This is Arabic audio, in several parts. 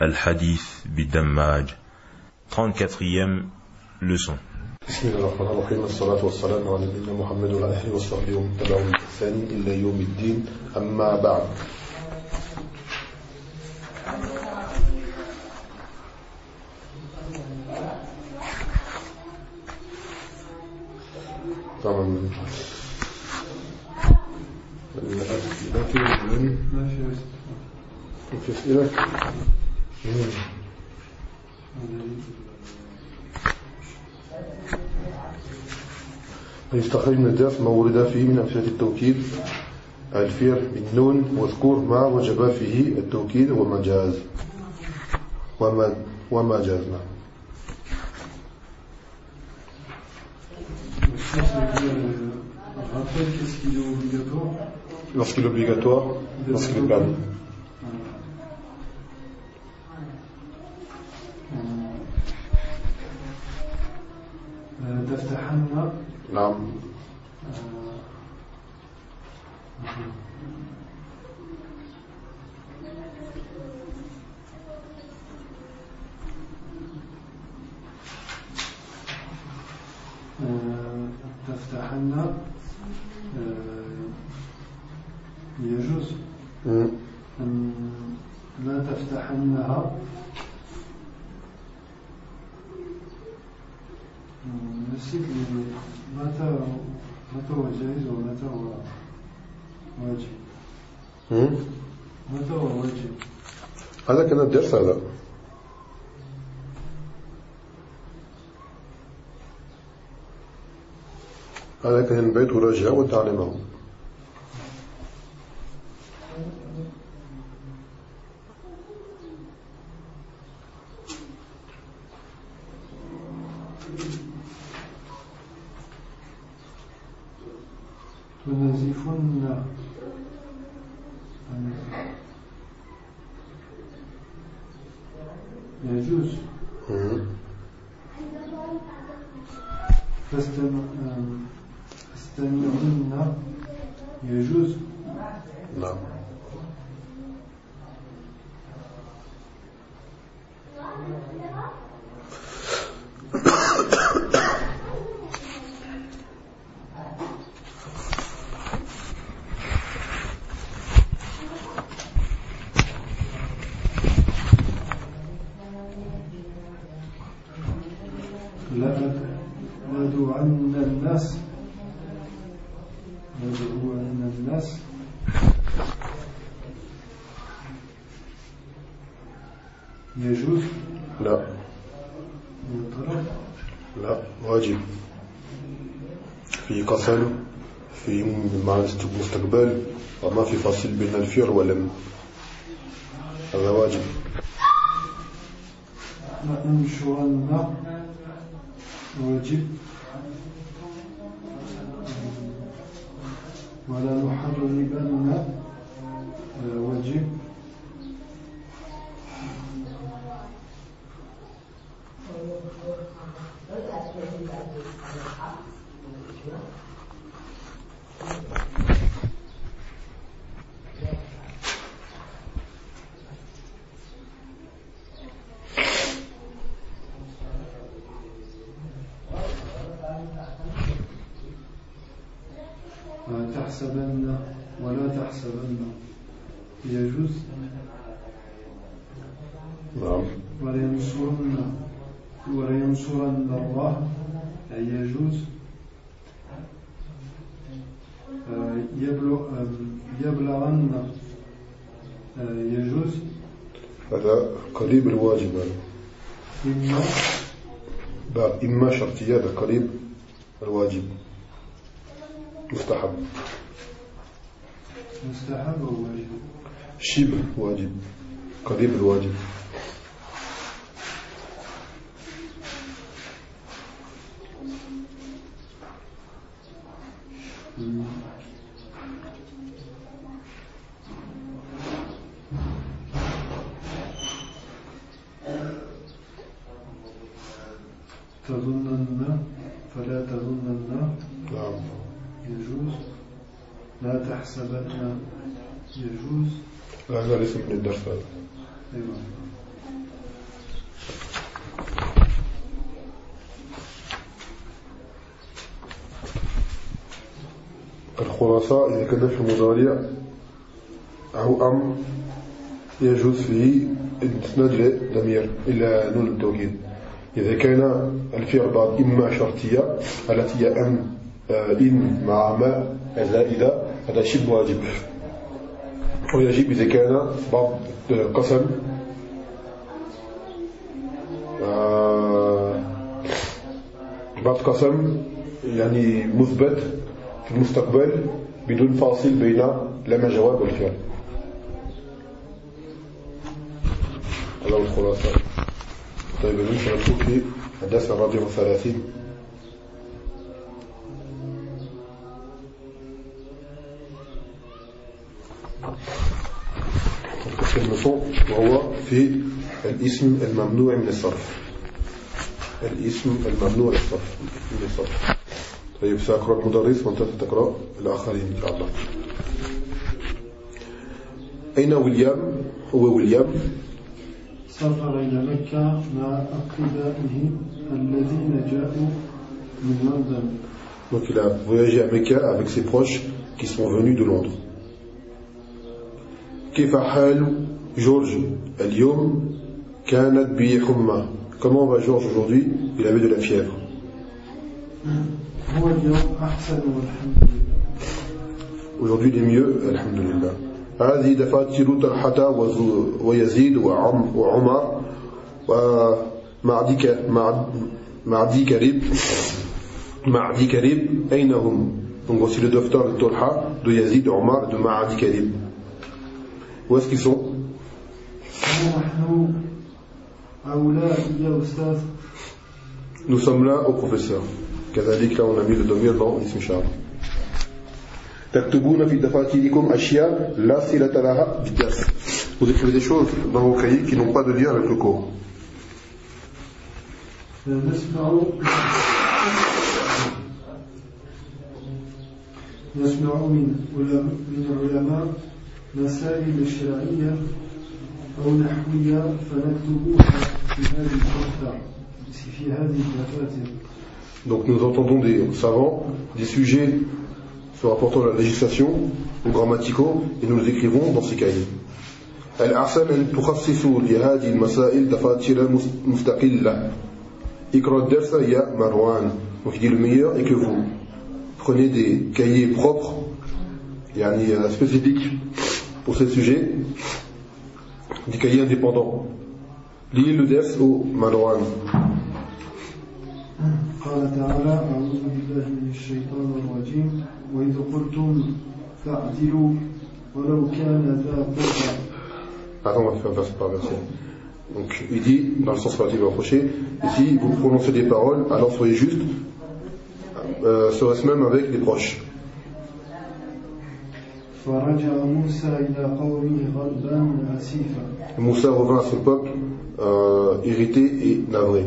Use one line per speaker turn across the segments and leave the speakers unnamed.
الحديث بالدماج 34e leçon.
بسم الله الرحمن الرحيم. والصلاة والسلام على نبينا محمد وعلى آله وصحبه ومن تبعهم بإحسان إلى يوم الدين. أما بعد. طبعا ما في أسئلة يستخرج من الدرس ما ورد فيه من أمثلة التوكيد. الفير بالنون واذكر ما وجب فيه التوكيد والمجاز وما وما جازنا Lorsqu'il est obligatoire, lorsqu'il est permis.
تفتحن
نعم.
تفتحن يجوز. أن لا تفتحنها نسيت متى متى هو جائز ومتى هو واجب. متى هو واجب
هذا كان الدرس هذا هذا كان البيت وراجع وتعلمه
تنزفن
know. معنى مستقبل وما في فاصل بين الفعل ولم هذا واجب.
واجب ولا نحربن واجب لا تحسبن ولا تحسبن يجوز
نعم
ولينصرن ولينصرن الله أي يجوز آه، يبلغ آه، يبلغن آه، يجوز
قريب الواجب. هذا
إما.
باب إما شرطية هذا قريب الواجب. مستحب.
مستحب وواجب
شبه واجب. قريب الواجب.
تحسبن يجوز
الخلاصة إذا كان في المضارع أو أمر يجوز فيه الإسناد ضمير إلى نون التوكيد. إذا كان الفعل بعد إما شرطية التي هي أم آه، إن مع ما زائدة هذا شبه واجب. ويجب إذا كان بعض قسم. آه، بعض قسم يعني مثبت في المستقبل بدون فاصل بين لما جواب والفعل. هذا الخلاصة. طيب شاء الله في الدرس الرابع والثلاثين. القسم وهو في الاسم الممنوع من الصرف. الاسم الممنوع من الصرف من الصرف. طيب سأقرأ المدرس وانت تقرأ الآخرين إن شاء الله. أين ويليام؟ هو ويليام.
سافر إلى مكة مع أقربائه الذين جاءوا من لندن.
Donc il a voyagé à Mecca avec ses proches qui sont venus de Londres. كيف حال جورج اليوم كانت بي حمى Comment va Georges aujourd'hui Il avait de la fièvre.
هو اليوم أحسن والحمد لله
Aujourd'hui il est mieux, alhamdulillah. هذه دفاتر طلحة وزو- ويزيد وعم وعمر ومعدي ك- مع- معدي كريب معدي كريب أين هم Donc voici le docteur de Tolha, de Yazid, de Omar et de Ma'adi Karib. Où est-ce qu'ils sont Nous sommes là au professeur. كذلك là on a mis le domir dans l'ism Shah. تكتبون في دفاتركم أشياء لا صلة لها بالدرس. Vous écrivez des choses dans vos cahiers qui n'ont pas de lien avec le cours.
نسمع نسمع من علماء من العلماء مسائل شرعية أو نحوية فنكتبوها في هذه الدفتر في هذه الدفاتر
Donc nous entendons des savants, des sujets se rapportant à la législation ou grammaticaux et nous les écrivons dans ces cahiers. الأحسن أن تخصصوا لهذه المسائل دفاتر مس- مستقلة. اقرأ الدرس يا مروان. Donc il dit le meilleur est que vous prenez des cahiers propres, يعني euh, spécifiques pour ces sujets, des cahiers indépendants. Lisez le ders au Marwan.
قال تعالى أعوذ بالله من الشيطان الرجيم وإذ قلتم فاعدلوا ولو كان ذا قربى
Attends, on va faire verset par verset. Donc, il dit, dans le sens relatif rapproché, ici, vous prononcez des paroles, alors soyez juste, euh, serait-ce même avec des proches. Moussa revint à son peuple euh, irrité et navré.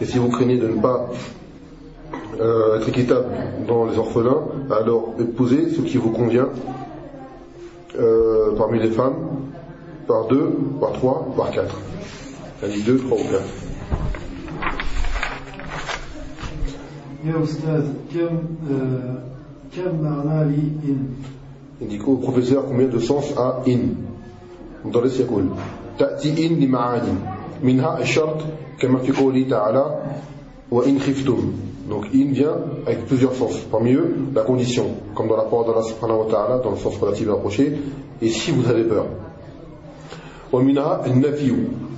Et si vous craignez de ne pas euh, être équitable dans les orphelins, alors épousez ce qui vous convient euh, parmi les femmes, par deux, par trois, par quatre. C'est-à-dire deux, trois ou quatre.
يا أستاذ كم آه كم معنى لي إن
Il dit au professeur combien de sens a in مدرس يقول تأتي in بمعاني منها الشرط كما في قوله تعالى وإن خفتم donc in vient avec plusieurs sens parmi eux la condition comme dans la parole d'Allah subhanahu wa ta'ala dans le sens relatif approché et si vous avez peur ومنها النفي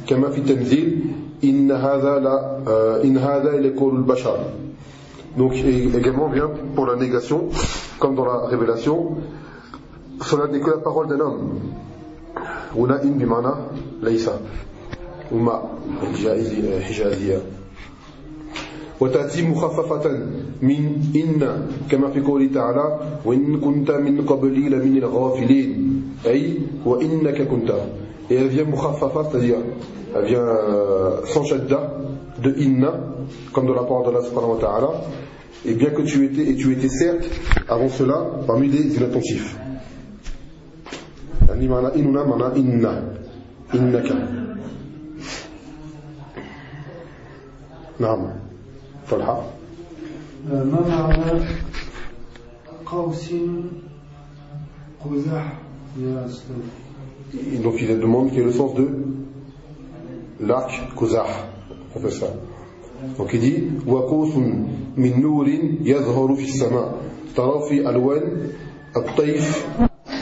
كما في التنزيل إن هذا لا آه، إن هذا لقول البشر donc et également vient pour la négation comme dans la révélation, cela n'est que la parole d'un homme. هنا إن بمعنى ليس وما حجازية وتأتي مخففة من إن كما في قوله تعالى وإن كنت من قبلي لمن الغافلين أي وإنك كنت et elle vient mukhaffafa c'est-à-dire elle vient euh, sans shadda de inna comme de la parole d'Allah subhanahu wa ta'ala et bien que tu étais et tu étais certes avant cela parmi les inattentifs يعني معنى إننا معنى إن إنك نعم طلحة
ما معنى قوس قزح يا أستاذ
donc il demande quel est le sens de l'arc Kozah, professeur. Donc il dit وقوس من نور يظهر في السماء ترى في ألوان الطيف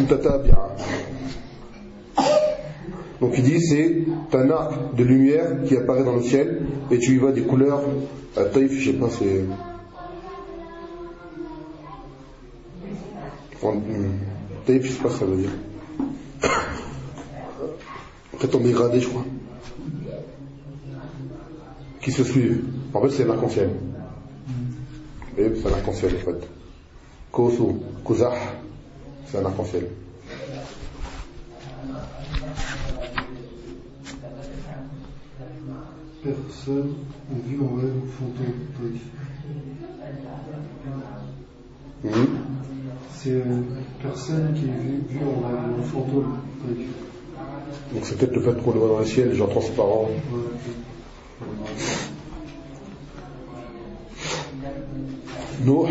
متتابعة Donc il dit c'est un arc de lumière qui apparaît dans le ciel et tu y vois des couleurs à taïf, je sais pas, c'est. Taïf, je sais pas ce que ça veut dire. Peut-être dégradé, je crois. Qui se suivent. En fait, c'est l'arc-en-ciel. C'est un arc-en-ciel, en fait. Kosu, Kozah, c'est un arc-en-ciel.
Personne n'a vu en rêve fantôme
Mmh.
C'est une personne qui a vu, vu en rêve un fantôme Taïf.
Donc c'est peut-être le fait qu'on le voit dans le ciel, les gens transparents. Nouh,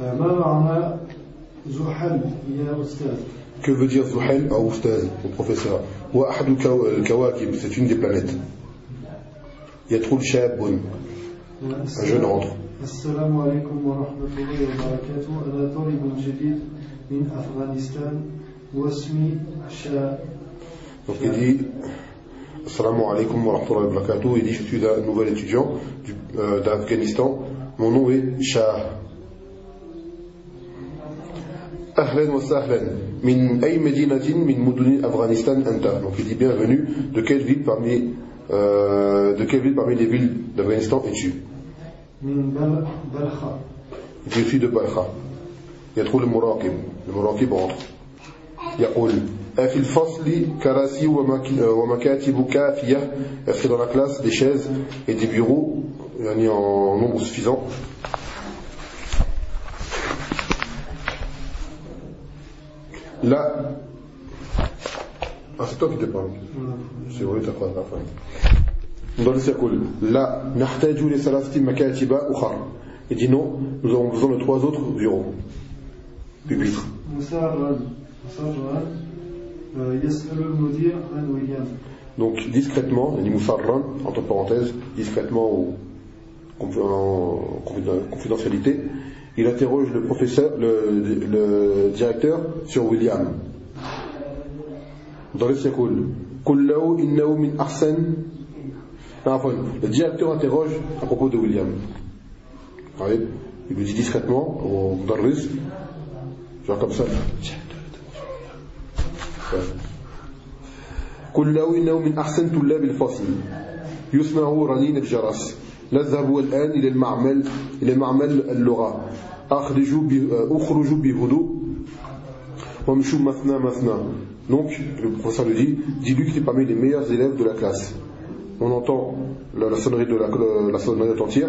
ما معنى زحل يا أستاذ
que veut dire Zuhal à Oustaz, au professeur وأحد الكو- الكواكب, c'est une des planètes. يدخل شاب un jeune rentre.
السلام عليكم ورحمة الله وبركاته أنا طالب جديد من أفغانستان واسمي شا
Donc il dit Assalamu alaikum wa rahmatullahi wa barakatuh. Il dit Je suis un nouvel étudiant du- euh, d'Afghanistan. Mon nom est Shah. Ahlan wa sahlan. Min ay medinatin min muduni Afghanistan anta. Donc il dit bienvenue. De quelle ville parmi, euh, de quelle ville parmi les villes d'Afghanistan es-tu
من بل- بلخة
Il dit Je suis de Balkha. يدخل المراقب المراقب rentre يقول أفي الفصل كراسي ومك- ومكاتب كافية Est-ce que dans la classe des chaises et des bureaux يعني en nombre suffisant Là Ah c'est toi qui te parles C'est vrai t'as pas la fin Dans le cercle Là نحتاج لثلاثة مكاتب أخرى Il dit non, nous avons besoin de trois autres bureaux pupitres
مسرا مسرا آه، يسأل المدير عن ويليام
Donc discrètement, il dit Mousfarran, entre parenthèses, discrètement ou confi- en confiden- confidentialité, il interroge le professeur, le, le directeur sur William. Le Sekoul, Kullahu innahu min ahsan. Non, enfin, le directeur interroge à propos de William. Voyez Il lui dit discrètement, au Darris, genre comme ça. قل له إنه من أحسن طلاب الفصل يسمع رنين الجرس نذهب الآن إلى المعمل إلى معمل اللغة أخرجوا أخرجوا بهدوء وامشوا مثنى مثنى Donc, le professeur lui dit, dis-lui que tu es parmi les meilleurs élèves de la classe. On entend la, la sonnerie de la, la sonnerie retentière.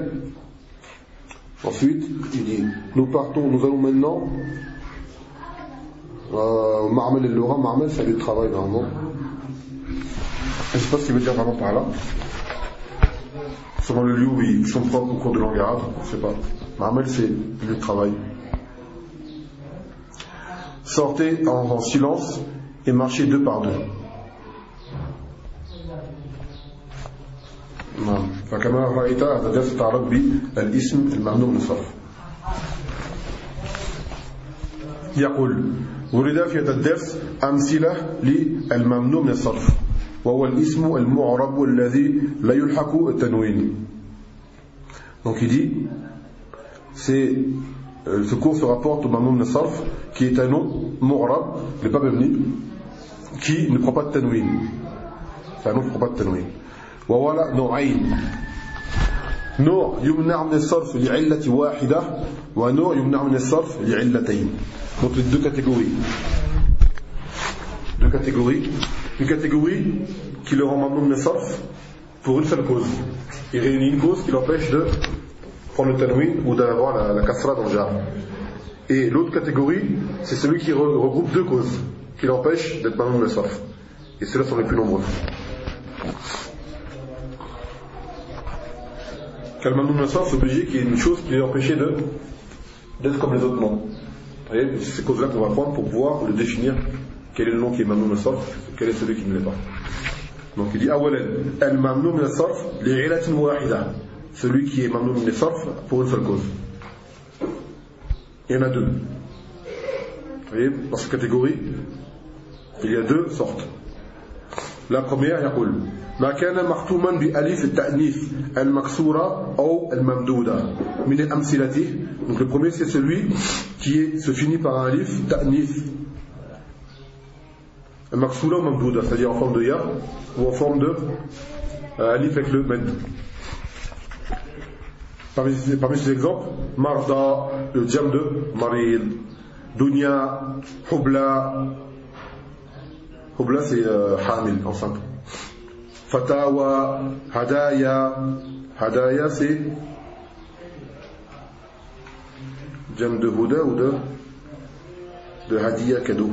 Ensuite, il dit, nous partons, nous allons maintenant euh, Marmel et Laura. Marmel, c'est un lieu de travail normalement. Je ne sais pas ce qu'il veut dire vraiment par là. Selon le lieu où ils sont propres au cours de langue je ne sais pas. Marmel, c'est lieu de travail. Sortez en silence et marchez deux par deux. فكما رأيت هذا درس تعرض بالاسم الممنوع من الصرف يقول ورد في هذا الدرس أمثلة للممنوع من الصرف وهو الاسم المعرب الذي لا يلحق التنوين donc il dit c'est euh, ce cours se rapporte au Mamnoun Nasarf, qui est un nom mu'rab, mais pas mabni, qui ne prend pas de tanwin. C'est un nom qui ne prend pas de tanwin. وولا نوعين نوع يمنع من الصرف لعلة واحدة ونوع يمنع من الصرف لعلتين donc les deux catégories deux catégories une catégorie qui le rend mamnoun de sarf pour une seule cause il réunit une cause qui l'empêche de prendre le tanwin ou d'avoir la, la kasra dans le jar et l'autre catégorie c'est celui qui regroupe deux causes qui l'empêchent d'être sarf et ceux-là sont les plus nombreux Kalmanoun Nasar, c'est obligé qu'il y ait une chose qui est empêchée d'être comme les autres noms. C'est ces causes-là qu'on va prendre pour pouvoir le définir quel est le nom qui est Mamnoun Nasar, quel est celui qui ne l'est pas. Donc il dit Awalen, al Mamnoun Nasar, li'ilatin wahida. Celui qui est Mamnoun Nasar pour une seule cause. Il y en a deux. Vous voyez, dans cette catégorie, il y a deux sortes. La première, يقول ما كان مختوما بألف التأنيث المكسورة أو الممدودة من أمثلته donc le premier c'est celui qui est, se finit par un alif ta'nith المكسورة ou mamdouda c'est-à-dire en forme de ya ou en forme de euh, alif avec le med parmi, parmi ces exemples marda le jam de marid dunya hubla hubla c'est euh, hamil enceinte fatawa, hadaya. Hadaya, c'est jam de Huda ou de, de Hadiya, cadeau.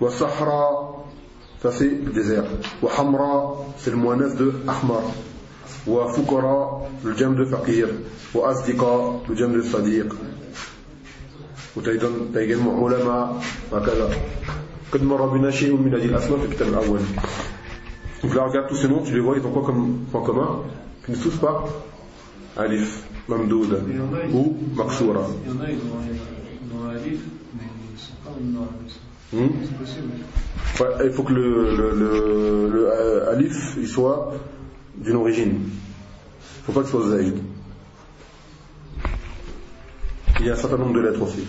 Wa Sahra, ça c'est désert. Wa Hamra, c'est le moineuf de Ahmar. Wa Fukara, le jam de Fakir. Wa Asdika, le jam de Sadiq. Ou t'as également Ulama, وكذا قد مر بنا شيء من هذه الأسماء في الكتاب الأول Donc là, regarde tous ces noms, tu les vois, ils ont quoi comme point commun Qu'ils ne tous pas Alif, Mamdouda ou Maksoura.
Il y en a, ils ont Alif, mais ils ne sont pas une
hmm? C'est possible. Ouais, il faut que le, le, le, le euh, Alif il soit d'une origine. Il ne faut pas que ce soit Zaïd. Il y a un certain nombre de lettres aussi.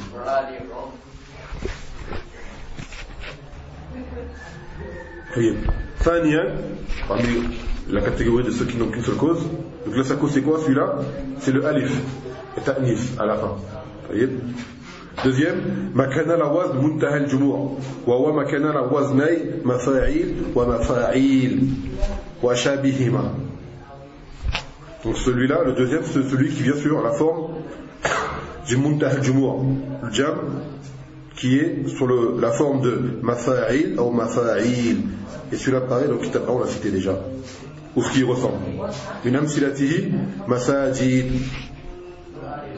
Thaniyan, parmi la catégorie de ceux qui n'ont qu'une seule cause. Donc là, sa c'est quoi celui-là? C'est le alif, et ta'nif à la fin. Deuxième, makana la wazn muntaha al-jumur, wa wa makana la waznay mafa'il wa mafa'il wa shabihima. Donc celui-là, le deuxième, c'est celui qui vient sur la forme du muntaha al-jumur, le jam, qui est sur le, la forme de mafa'il ou mafa'il. Et celui-là pareil, donc on l'a cité déjà. Ou ce qui ressemble. Une amsilatihi, masajid,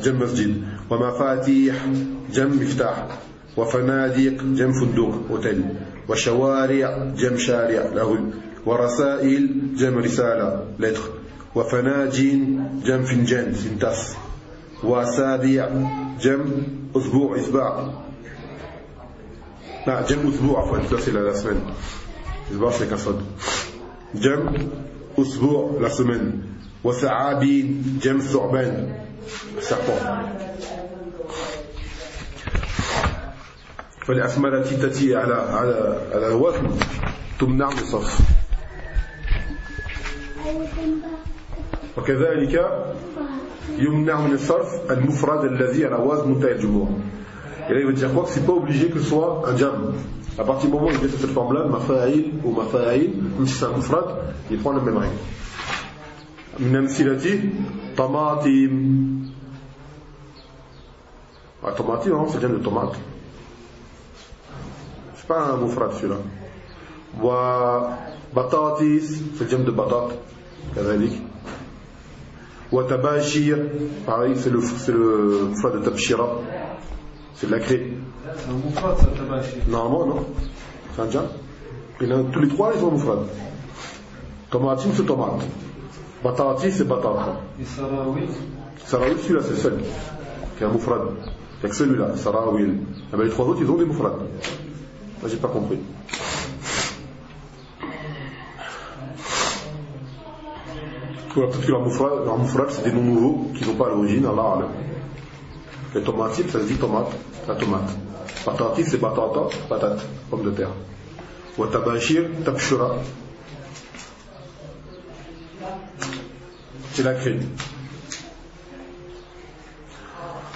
jam masjid. Wa mafatih, jam miftah. Wa fanadiq, jam funduq, hôtel. Wa shawari' jam shari' la rue. Wa rasail, jam risala, lettre. Wa fanajin, jam finjan, c'est une tasse. Sabi' jam usbu' isba' لا جم أسبوع عفوا la, la semaine الأسبوع c'est جم أسبوع la semaine جم ثعبان. serpent فالأسماء التي تأتي على على على الوزن تمنع من الصرف وكذلك يمنع من الصرف المفرد الذي على وزن منتهى الجمهور Et là, il veut dire quoi Que c'est pas obligé que ce soit un jam. À partir du moment où il vient de cette forme-là, mafa'il ou mafa'il, même si c'est un mufrad, il prend la même règle. من أمثلته طماطم طماطم non c'est le de tomate c'est pas un mufrad celui-là وبطاطس c'est le de batat كذلك Watabashir, pareil, c'est le, c'est le fa de Tabshira. C'est de la
craie.
Normalement, non. C'est Il a, tous les trois, ils sont moufrad. Tomatim, c'est tomate. Batarati, c'est batata.
Et Sarawi?
Sarawi, celui-là, c'est seul. Qui un moufrad. Il n'y a que celui-là, Sarawi. Et les trois autres, ils ont des moufrad. Là, j'ai pas compris. Parce que leur c'est des noms nouveaux qui n'ont pas l'origine, Allah. Le tomatib, ça se dit tomate, la tomate. Patati, c'est patata, patate, pomme de terre. Ou tabashir, tabshura. C'est la crème.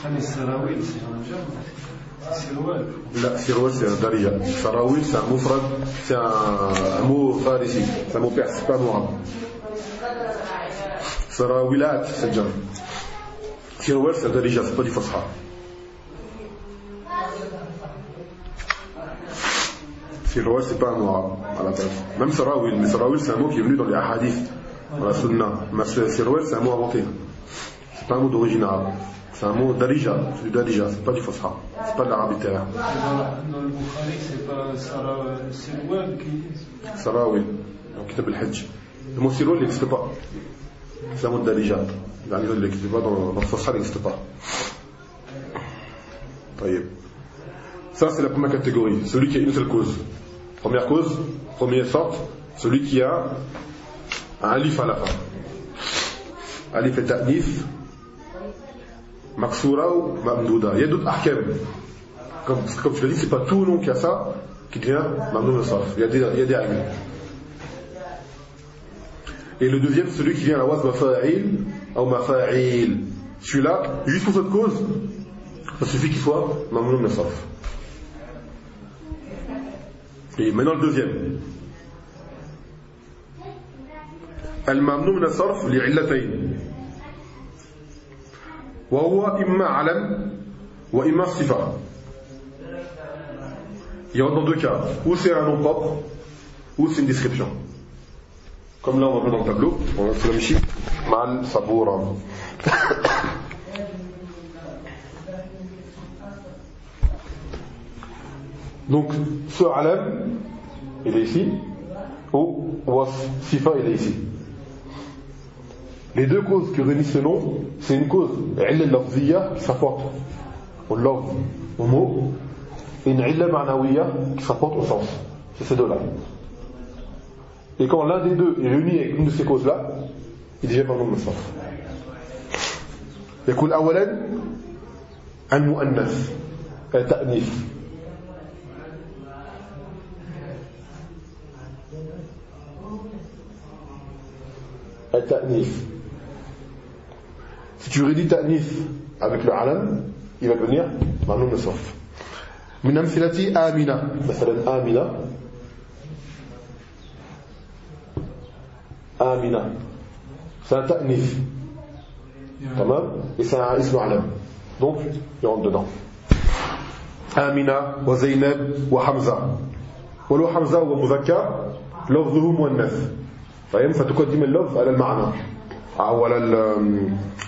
Ah, mais Sarawil, c'est un
Là, Sirouel, c'est un Daria. Sarawil, c'est un moufrad, c'est un, mot farisi, c'est un mot perse, c'est pas un mot arabe. Le du fasha. Siroual, c'est pas un mot arabe à la base. Même Sarawil, mais Sarawil, c'est un mot qui est venu dans les hadiths, dans la sunna. Mais Siroual, c'est un mot inventé. C'est pas un mot d'origine arabe. C'est un mot darija, c'est du darija, c'est pas du fasha. C'est pas de l'arabe littéraire.
Dans, le Bukhari, c'est pas Sarah, Siroual qui.
Sarawil, dans Kitab al-Hajj. Le mot Siroual n'existe pas. c'est un mot d'Alijat. L'Alijat, il n'existe pas, dans, dans Sahara, n'existe pas. Voyez. Ça, c'est la première catégorie, celui qui a une seule cause. Première cause, première sorte, celui qui a un alif à la fin. Alif et ta'nif, maksura ou mamdouda. Il y a d'autres ahkam. Comme, comme je l'ai dit, c'est pas tout le nom qui a ça qui devient mamdou Il il y a des règles. Et le deuxième, celui qui vient à la waz mafa'il ou mafa'il. Celui-là, juste pour cette cause, ça suffit qu'il soit mamdoud sarf. Et maintenant le deuxième. الممنوع من الصرف لعلتين وهو إما علم وإما صفة Il y a dans deux cas, ou c'est un nom propre, ou c'est une description. Comme là on va dans le tableau, on va faire le saboura. Donc, ce alam, il est ici, ou sifa, il est ici. Les deux causes qui réunissent ce nom, c'est une cause, illa lafziya, qui s'apporte au love, au mot, et une illa ma'nawiya, qui s'apporte au sens. C'est ces deux-là. Et quand l'un des deux est réuni avec une de ces causes-là, il devient par nom de sens. يكون أولا المؤنث التأنيث التأنيث Si tu rédis ta'nif avec le alam, il va devenir ma'noum sarf. من أمثلة آمنة مثلا آمنة آمنة. ta'nif تمام؟ Et c'est un ism alam. Donc il rentre dedans. آمنة وزينب وحمزة. ولو حمزة هو مذكر لفظه مؤنث. فتقدم اللفظ على المعنى. أو على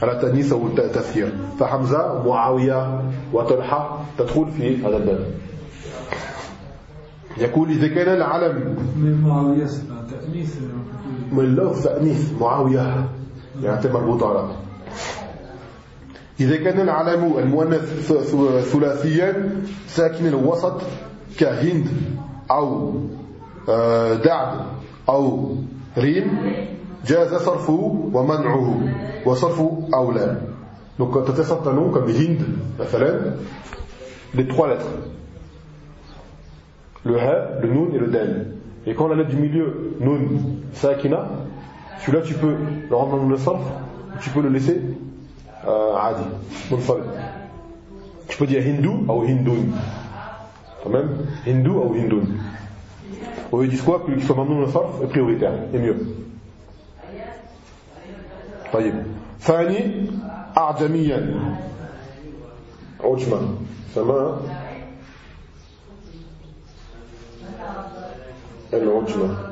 على التأنيث أو التأثير. فحمزة معاوية وطلحة تدخل في هذا الباب. يقول إذا كان العلم.
من معاوية تأنيث.
من اللفظ تأنيث معاوية يعني مربوطة على إذا كان العلم المؤنث ثلاثيا ساكن الوسط كهند أو آه، دعب أو ريم جاز صرفه ومنعه وصرفه أولى Donc quand tu as certains noms les trois lettres. Le Ha, le Nun et le Dal. Et quand la lettre du milieu, Nun, Sakina, celui-là tu peux le rendre dans le sarf, tu peux le laisser euh, Adi, Munfarid. Tu peux dire Hindu ou Hindoun. Quand même, Hindu ou Hindoun. Ou ils disent quoi Qu'il soit mamnoun le sarf est prioritaire, et mieux. طيب ثاني أعجميا عجمة سماء العجمة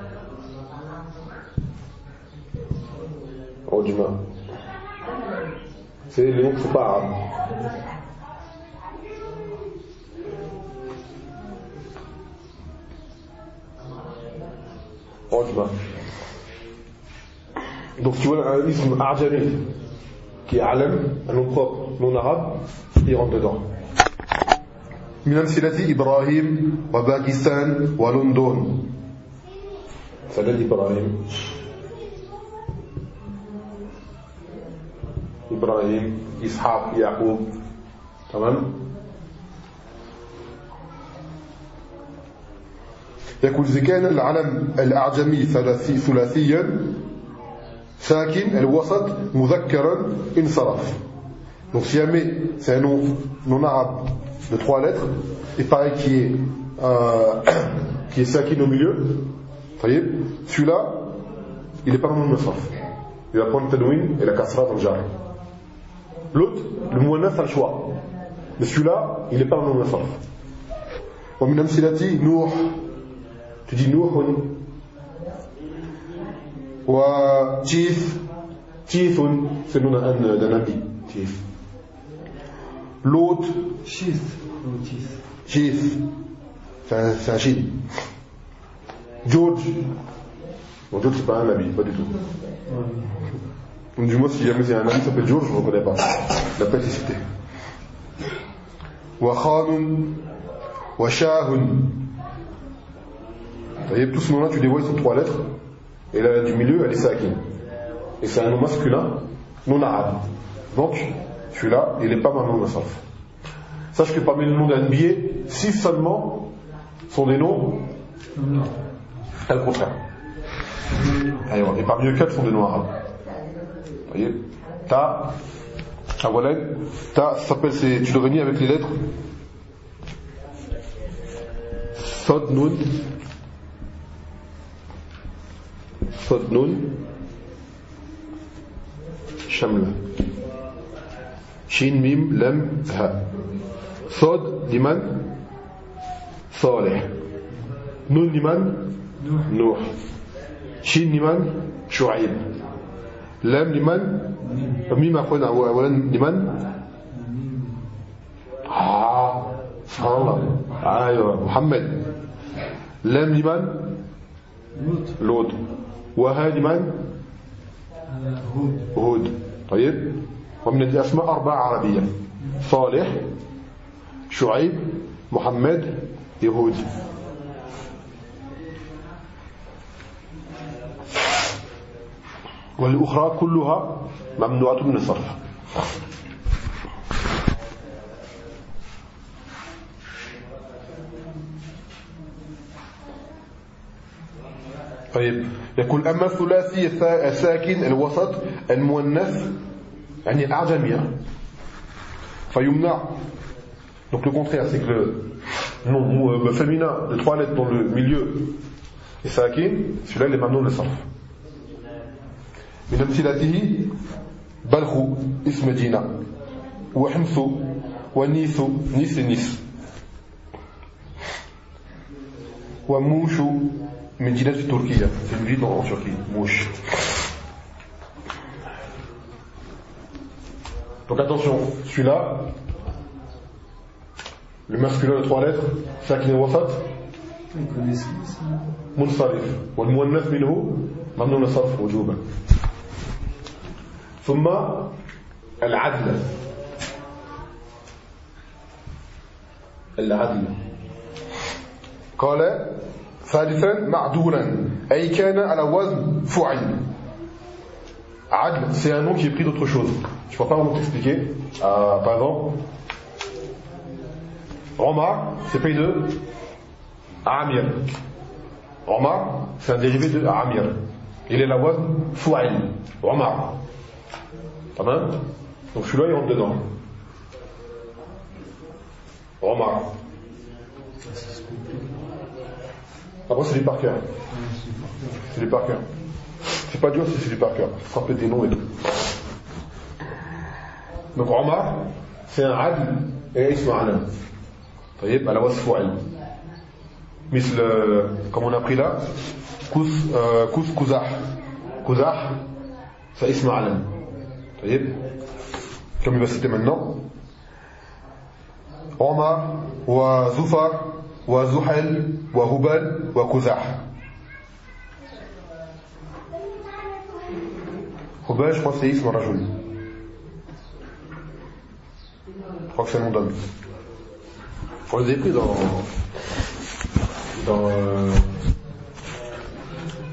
عجمة qui sont pas arabes عجمة Donc tu vois un isme arjami qui est alam, un nom propre, non arabe, il rentre dedans. من أمثلة إبراهيم وباكستان ولندن سلال إبراهيم إبراهيم إسحاق يعقوب تمام يقول إذا كان العلم الأعجمي ثلاثيا ساكن الوسط مذكرا انصرف Donc si jamais c'est un nom non arabe de trois lettres, et pareil qui est, euh, qui est sakin au milieu, voyez, celui-là, il n'est pas le musaf. Il va prendre le tanwin et la kasra dans le jar. L'autre, le muannas a le choix. Mais celui-là, il n'est pas un muannas. Wa min amsilati nuh. Tu dis nuhun. Wa tif. Tifun, c'est le nom d'un ami. Tif. L'autre.
Chif.
Chif. C'est un chine. George. Bon, George, c'est pas un ami, pas du tout. Du moins, si jamais c'est un ami qui s'appelle George, je ne reconnais pas. Il n'a pas été cité. Wakhanun. Washahun. Vous voyez, tout ce nom-là, tu les vois, ils sont trois lettres. Et là, du milieu, elle est sakin. Et c'est un nom masculin, non arabe. Donc, celui-là, il n'est pas maintenant Nasraf. Sache que parmi les noms d'un billet, six seulement sont des noms à le contraire. Et parmi eux, quatre sont des noms arabes. Vous voyez Ta, Awalen, Ta, ça s'appelle, tu le réunis avec les lettres Sod, Nun, Sod, Nun, Shamla. شين ميم لم ها صاد لمن صالح نون لمن نوح شين لمن شعيب لام لمن؟ ميم أخوان أولا لمن؟ آه سبحان الله. أيوة محمد. لام لمن؟ لوط. وها لمن؟ هود. طيب. ومن الأسماء أربعة عربية. صالح شعيب محمد يهود. والأخرى كلها ممنوعة من الصرف طيب يقول أما الثلاثي الساكن الوسط المؤنث يعني أعجمية فيمنع donc le contraire c'est que le nom féminin de trois lettres dans le milieu est sakin celui-là il est mamnoun le sarf من أمثلته بلخ اسم مدينة وحمص ونيس نيس نيس وموش من مدينة تركيا في المدينة en Turquie موش. Donc attention, celui-là, le masculin de trois lettres, ساكن وسط منصرف والمؤنث منه ممنون الصرف وجوبا ثم العدل العدل قال ثالثا معدولا أي كان على وزن فعل Adl, c'est un nom qui est pris d'autre chose. Je ne peux pas vraiment t'expliquer. Euh, par exemple, Omar, c'est pris de Amir. Omar, c'est un dérivé de Amir. Il est la voix Fouail. Omar. Pas mal Donc celui-là, il rentre dedans. Remarque. Après, c'est du par cœur. C'est du par cœur. C'est pas dur si c'est du par cœur. Frapper des noms et tout. Donc, Omar, c'est un adl et Isma'ala. Vous voyez, bah, la wasf Mais comme on a pris là, Kouz, euh, Kouzah. Kouzah, c'est Isma'ala. طيب. كم يبسط منه؟ عمر وزفر وزحل وهبل وكزاح. هبل شخص سي اسم الرجل شخص سي مدن فوز يبقي دان دان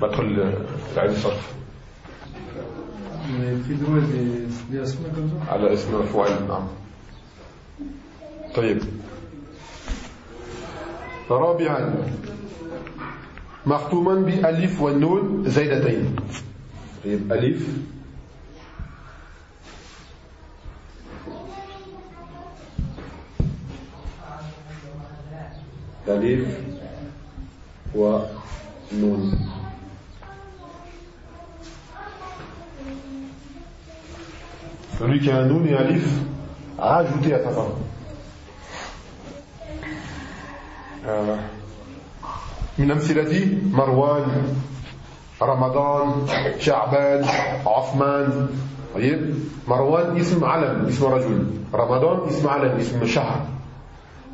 بطل العين الصرف على اسم الفعل نعم. طيب. رابعا مختوما بألف والنون زيدتين. طيب ألف. ألف ونون Celui qui a un noun et un lif, rajouté à sa fin. من أمثلة مروان رمضان شعبان عثمان. طيب مروان اسم علم اسم رجل. رمضان اسم علم اسم شهر.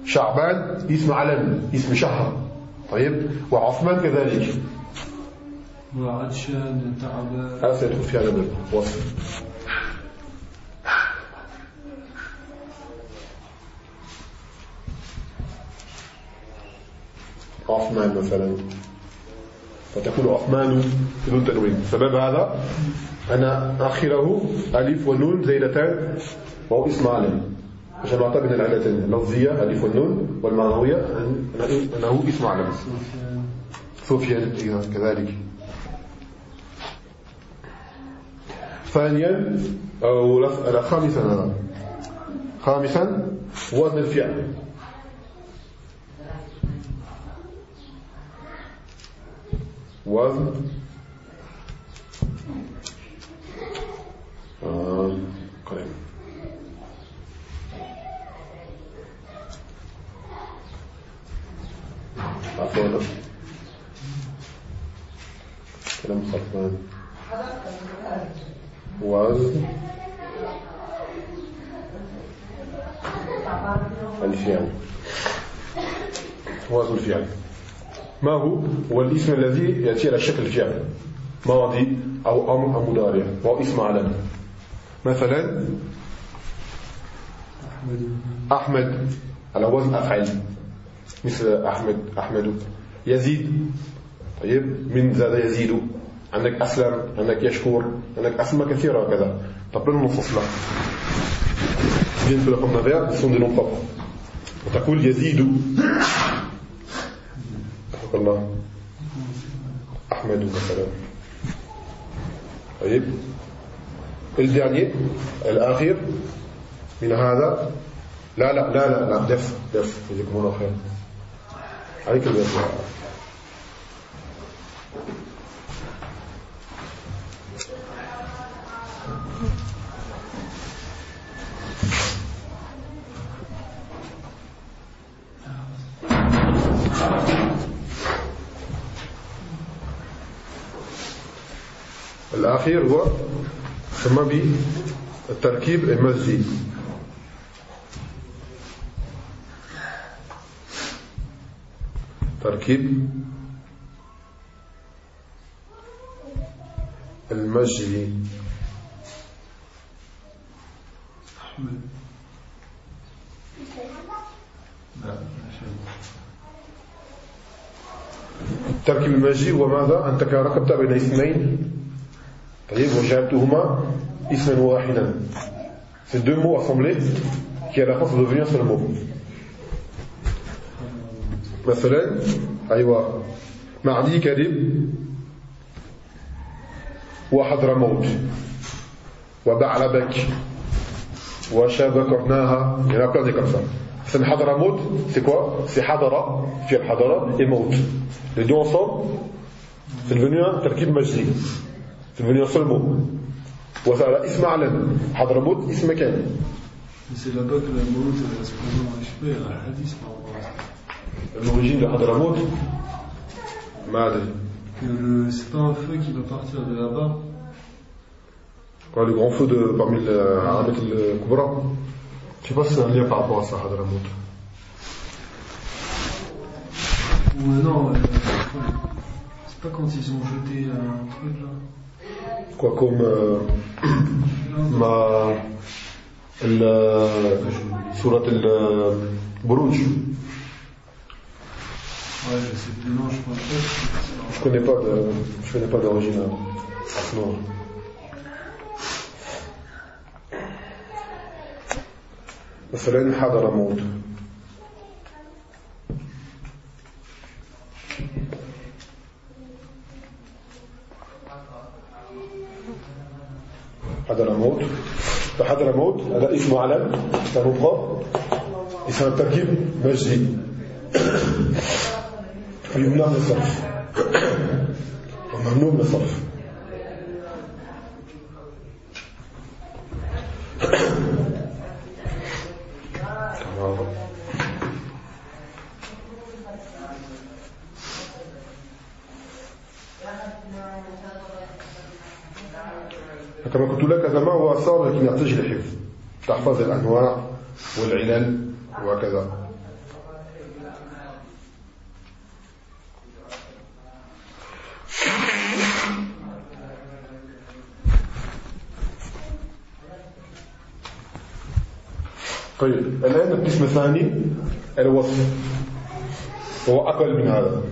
شعبان اسم علم اسم شهر. طيب وعثمان كذلك.
وعدشان تعبان.
هذا سيدخل في هذا الوصف. عثمان مثلا. فتقول عثمان بدون تنوين. سبب هذا أن آخره ألف ونون زيدتان وهو اسم علم عشان نعتبر من العلتين اللفظية ألف والنون والمعنوية أنه اسم علم سفيان كذلك. ثانيا أو خامسا خامسا وزن الفعل. وزن قريب عفوا كلام صفوان وزن الفعل وزن الفعل ما هو؟ هو الاسم الذي يأتي على شكل فعل. ماضي أو أمر أو مضارع وهو اسم علم مثلا أحمد على وزن أفعل. مثل أحمد أحمد يزيد. طيب من زاد يزيد. عندك أسلم عندك يشكر عندك أسماء كثيرة كذا طب لنا نصص لها viennent de la forme sont يزيد الله. أحمد مثلا طيب. الدرني الأخير من هذا. لا لا لا لا لا دف دف. جزاكم الله خير. عليك الدف الأخير هو سمى بالتركيب المزجي تركيب المزجي التركيب المزجي هو ماذا؟ أنت كركبت بين اسمين طيب وجعلتهما اسما واحدا C'est deux mots assemblés qui à la fin sont devenus un seul mot. مثلا أيوة معدي كذب وحضرموت وبعلبك وشابكناها il y en a plein des comme ça c'est Hadramaut c'est quoi c'est Hadara fi'l Hadara et Maut les deux ensemble c'est devenu un tarkib majdi c'est devenu un seul mot. وصار اسم علم حضرموت اسم مكان
C'est là-bas que la Mouloud est exprimée dans le hadith
L'origine de Hadramout Madri.
C'est pas un feu qui va partir de là-bas
Quoi, le grand feu de, parmi l'Arabet al-Kubra Je sais pas si c'est un lien par rapport à ça, Hadramout.
Ou non, euh, c'est pas quand ils ont jeté un truc là
quoi comme euh, ma
la مع al buruj
Je connais pas de, je connais pas d'origine Non. مثلا حضر موت حضر موت. فحضر موت. هذا اسم علم. مضاف اسم التركيب مجزي. يمنع من الصرف. وممنوع من الصرف. كما قلت لك هذا ما هو صار لكن يحتاج لحفظ تحفظ الأنواع والعلل وكذا. طيب الآن القسم الثاني الوصف. هو أقل من هذا.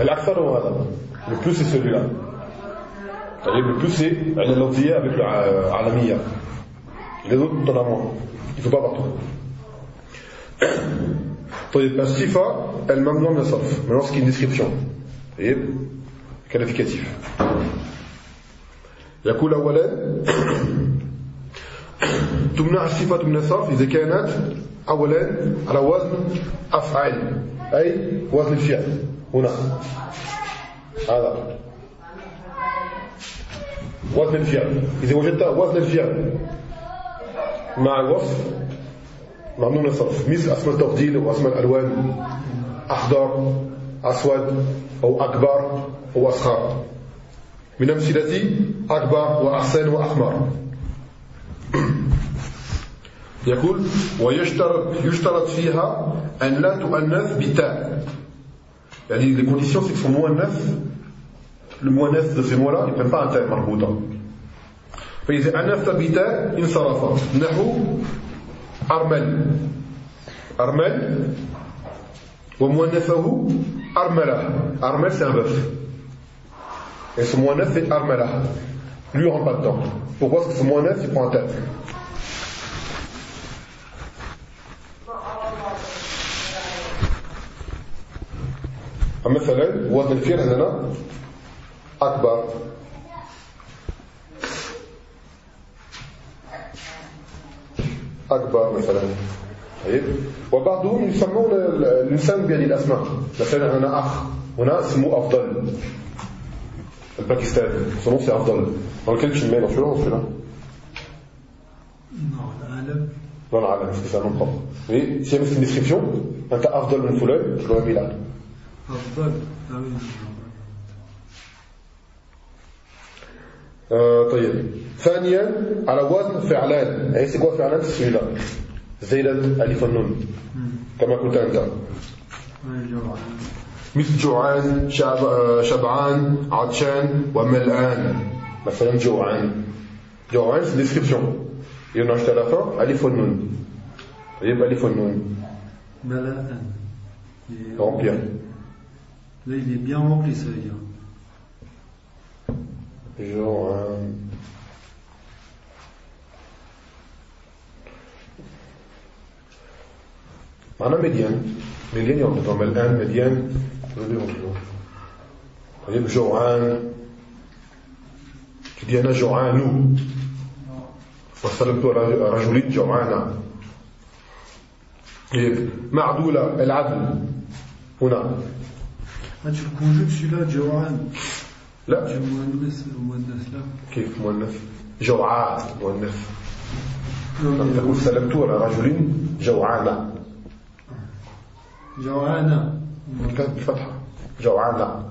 الأكثر هو هذا. Le plus c'est-à-dire le plus c'est l'analogie avec l'alamiya les autres t'en as moins il faut pas partout طيب الصفة الممنوع من الصرف maintenant ce qui est une description طيب qualificatif يقول أولا تمنع الصفة من الصرف إذا كانت أولا على وزن أفعال أي وزن الفعل هنا هذا وزن الفعل إذا وجدت وزن الفعل مع الوصف ممنوع من الصرف. مثل أسماء التفضيل وأسماء الألوان. أخضر أسود أو أكبر أو أصغر. من أمثلة أكبر وأحسن وأحمر. يقول ويشترط يشترط فيها أن لا تؤنث بتاء. يعني les conditions مؤنث le مؤنث de ces mots-là il ne prend pas un تاء مربوطة فإذا أنثت بتاء انصرف نحو أرمل أرمل ومؤنثه أرملة أرمل c'est un bœuf et son مؤنث c'est أرملة lui rend pas de temps pourquoi parce que son مؤنث il prend un tête مثلا وزن الفيل عندنا أكبر. أكبر مثلا. طيب. وبعضهم يسمون الإنسان بهذه الأسماء. مثلا أنا أخ هنا اسمه أفضل. الباكستاني son سي أفضل. ما قلتش المين شو celui-là
Non, العالم.
Non, العالم c'est ça non propre oui si c'est une description أنت أفضل من فلان je l'aurais mis là
أفضل oui.
آه طيب. ثانيا على وزن فعلان. اي سي كوا فعلان؟ celui-là زيد ألف النون كما
Ouais, genre,
مثل جوعان شعب آه، شبعان عطشان وملآن. مثلا جوعان. جوعان acheté à la fin ألف النون طيب ألف النون
Il est-
remplir
Là, il est bien rempli, ça veut dire.
جوعان معناه مليان مليان يوم ملآن مليان طيب جوعان تدي أنا جوعان وسلمت على رجل جوعانا طيب معدولة العدل هنا
le conjugues celui-là, Johan.
لا.
Moannes là.
كيف مؤنث؟ جوعان مؤنث. لم تقول سلمت على رجل جوعانا.
Johanna.
كانت بالفتحة جوعانا.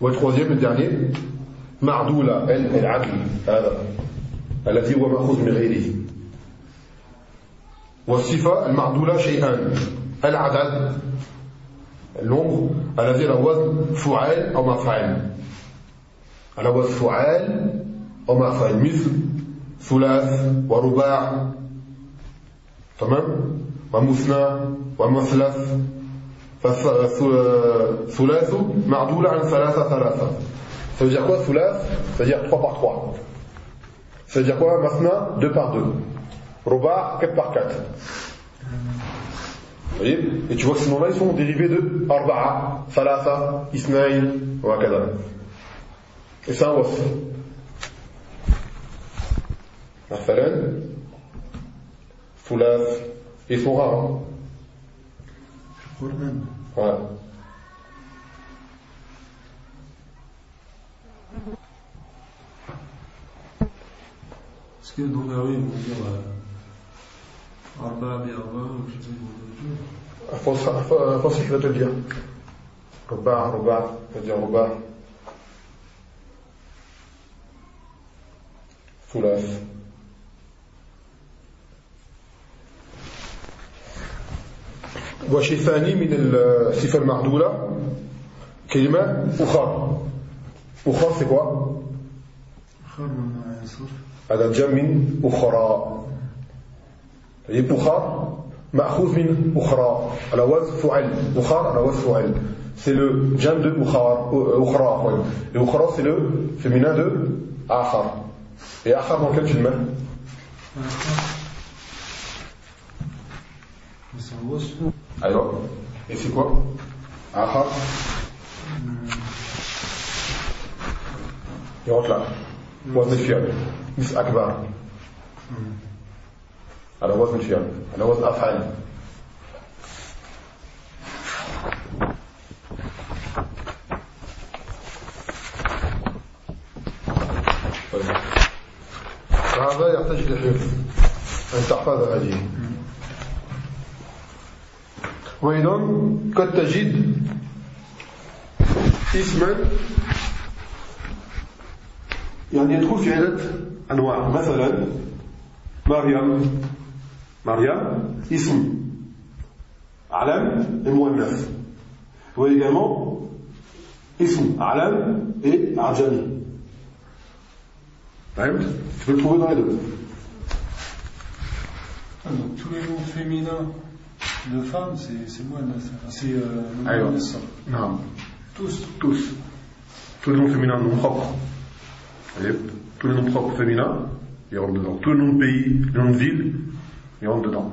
والتروزيام الدرني معدولة ال- العدل هذا الذي هو مأخوذ من غيره. والصفة المعدولة شيئان. العدد النوم الذي على وزن فعال أو مفعل على وزن فعال أو مفعل مثل ثلاث ورباع تمام ومثنى ومثلث فالثلاث معدول عن ثلاثة ثلاثة Ça veut dire quoi ثلاث Ça veut dire 3 par 3. C'est-à-dire quoi Masna, 2 par 2. Roba, 4 par 4. Voyez Et tu vois que ces noms-là, ils sont dérivés de Arba'a, Thalatha, Isnaïn, Wakada. Et c'est un wasf. Mathalan, Thulath, et hein. Foura. Fora. Ouais.
Est-ce que dans la rue, ils vont dire. Euh,
أرباب أرباب فصح فصح لا رباع رباع تجي رباع. ثلاث. وشيء ثاني من الصفة المعدولة كلمة أخر. أخر سي كوا؟ أخر مما صفر. هذا جمع من أخرى. طيب أخر مأخوذ من أخرى على وزن فعل أخر على وزن فعل c'est le jam de أخر أخرى et أخرى c'est le féminin de آخر et آخر dans quelle كلمة
c'est un wasf
Alors, et c'est quoi Aha. Et rentre là. وزن الفعل مش أكبر على وزن الفعل على وزن أفعال فهذا يحتاج إلى حفظ أن تحفظ هذه. وأيضا قد تجد اسما يعني يدخل في عدة أنواع. مثلا مريم Maria, Ismi. Alam et Mouennaf. Vous voyez également Ismi, Alam et Arjami. Tu peux le trouver dans les deux.
Ah, tous les noms féminins de femmes, c'est Mouennaf. Ah, c'est euh, ah,
Non. Tous. Tous. Tous les noms féminins noms propres. Tous les noms propres féminins, ils rentrent dedans. Tous les noms de pays, les noms de villes, ils rentrent dedans.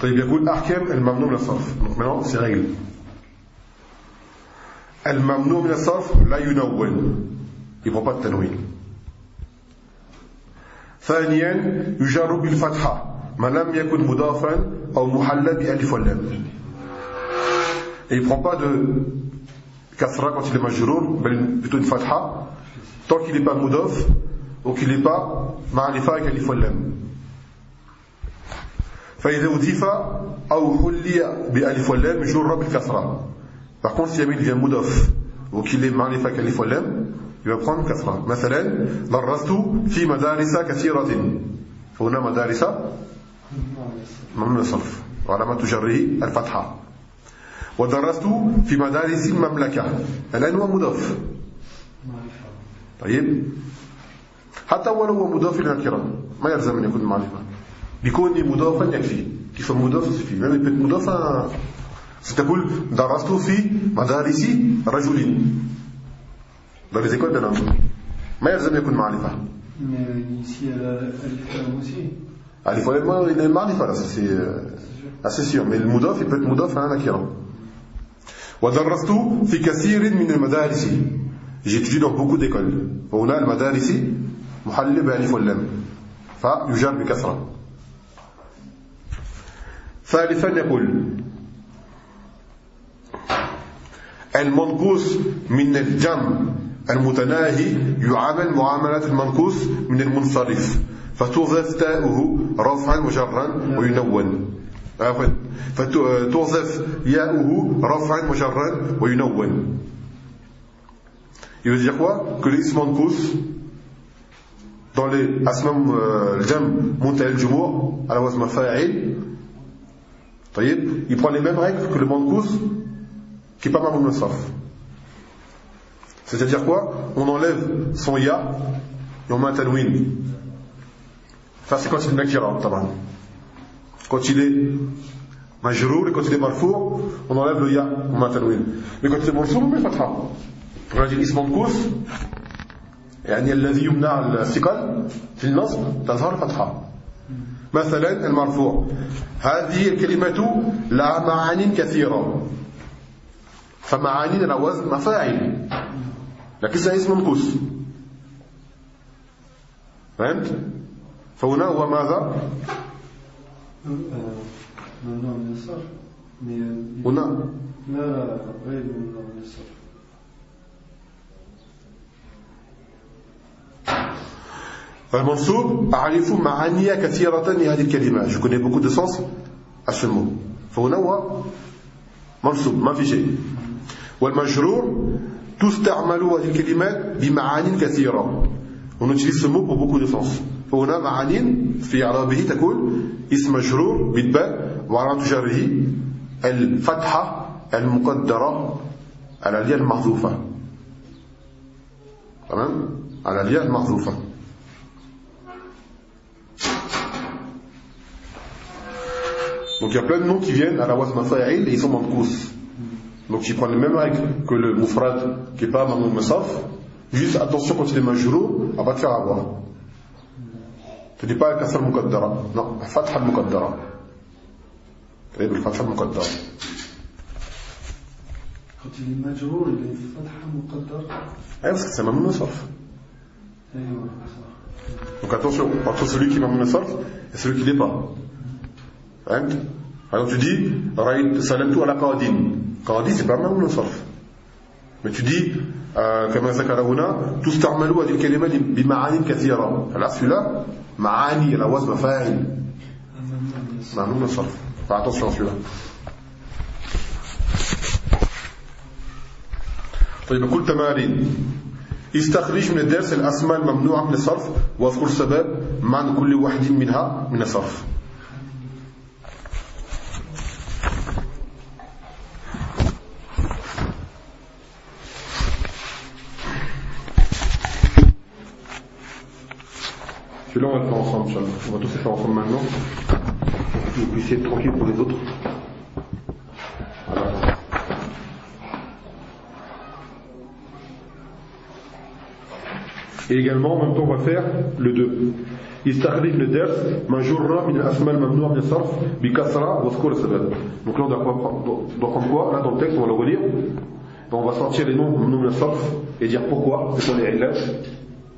طيب يقول أحكام الممنوع من الصرف. maintenant c'est réglé الممنوع من الصرف لا ينون. il prend pas de ثانيا يجر بالفتحة ما لم يكن مضافا أو محلى بألف واللام. il prend pas de kasra quand il est majrour, plutôt une fatha, tant qu'il n'est pas mudaf ou qu'il n'est pas ma'alifa avec alif واللام. فإذا أضيف أو حلي بألف واللام جر بالكسرة. Par contre, si il vient mudaf ou qu'il est ma'alifa avec alif واللام, il va prendre كسرة مثلا درست في مدارس كثيرة هنا مدارس ممنوع الصرف وعلامة جره الفتحة ودرست في مدارس المملكة الآن هو مضاف طيب حتى ولو هو مضاف إلى الكرام ما يلزم أن يكون معرفة بكونه مضافا يكفي كيف مضاف يكفي يعني مضافا ستقول درست في مدارس رجل dans les langue. ما يلزم يكون معرفة.
ici aussi.
الفلام il est معرفة là, c'est assez sûr. Mais le مضاف il peut être مضاف à un acquérant. ودرست في كثير من المدارس. Étudié dans beaucoup d'écoles. وهنا المدارس محل بألف واللام. فيجر بكثرة. ثالثا يقول المنقوص من الجمع المتناهي يعامل معاملة المنقوص من المنصرف فتوظف تاؤه رفعا وجرا وينون فتوظف ياؤه رفعا وجرا وينون Il veut dire quoi Que l'ism manqous dans les asmam al-jam monta al-jumur à la wazn fa'il طيب il prend les mêmes règles que le manqous qui est pas mamoun nasaf C'est-à-dire quoi On enlève son ya et on met un tanwin. Ça, c'est quand il est nakira, Quand il est Majrou, et quand il est marfou, on enlève le ya, on met tanwin. Mais quand il est mansoub, on met fatha. On a dit ism manqous, يعني الذي يمنع الثقل في النصب تظهر فتحة مثلا المرفوع هذه الكلمة لها معان كثيرة فمعاني على وزن مفاعل لكنها اسم منقوص فهمت؟ فهنا هو ماذا؟ هنا.
لا غير من
المنصوب أعرف معاني كثيرة لهذه الكلمة. Je connais beaucoup de sens à ce mot. فهنا هو منصوب ما في شيء. والمجرور تستعمل هذه الكلمات بمعان كثيرة. On utilise ce mot pour beaucoup de sens. فهنا معان في عربه تقول اسم مجرور بالباء وعلامة جره الفتحة المقدرة على الياء المحذوفة تمام على الياء المحذوفة Donc il y a plein de noms qui viennent à la wazn fa'il et ils sont mankous. Donc ils prennent les mêmes règles que le mufrad qui n'est pas mamoun masaf. Juste attention quand il est majrou, à pas te faire avoir. Muqaddara. Non, fatha muqaddara. قريب الفتحة المقدرة
quand il est majrour il est fatha muqaddar
أيوة mamoun masaf.
أيوه صح
Donc attention, entre celui qui est mamoun masaf et celui qui n'est pas. فهمت Alors tu dis, رأيت سلمت على قادين قادين c'est pas mamoun masaf. Mais tu dis, آه كما ذكر هنا تستعمل هذه الكلمة بمعاني كثيرة. فلا celui-là معاني على وزن فاعل.
من الصرف
فاتنسيون celui-là طيب كل تمارين. استخرج من الدرس الأسماء الممنوعة من الصرف واذكر سبب معنى كل واحد منها من الصرف. Celui-là, on va le faire ensemble, Inch'Allah. On va tous le faire ensemble maintenant. Pour que vous puissiez être tranquille pour les autres. Voilà. Et également, en même temps, on va faire le 2. يستخرج من الدرس ما جر من الاسماء الممنوع من الصرف بكسره واذكر السبب. Donc là on doit prendre, on doit prendre quoi Là dans le texte on va le relire. Donc, on va sortir les noms ممنوع من الصرف et dire pourquoi, c'est quoi les illat.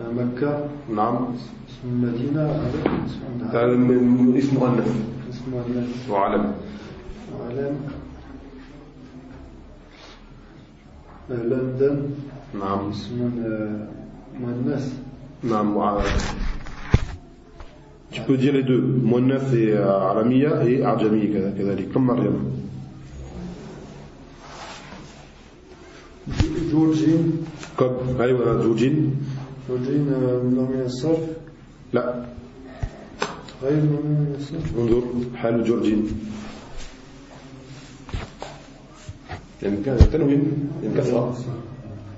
مكة.
نعم.
اسم المدينة اسم
مؤنث
اسم الناس
وعلم
علم آه، لندن.
نعم.
اسم آه، مؤنث.
نعم وعلم Tu peux dire les deux, Mouannaf et euh, Aramiya et Arjami comme Mariam.
جورجين
Comme, allez voilà, Joujin.
جورجين آه، ممنوع من الصرف؟
لا.
غير ممنوع من الصرف؟
انظر حال جورجين يمكن التنوين ينكسر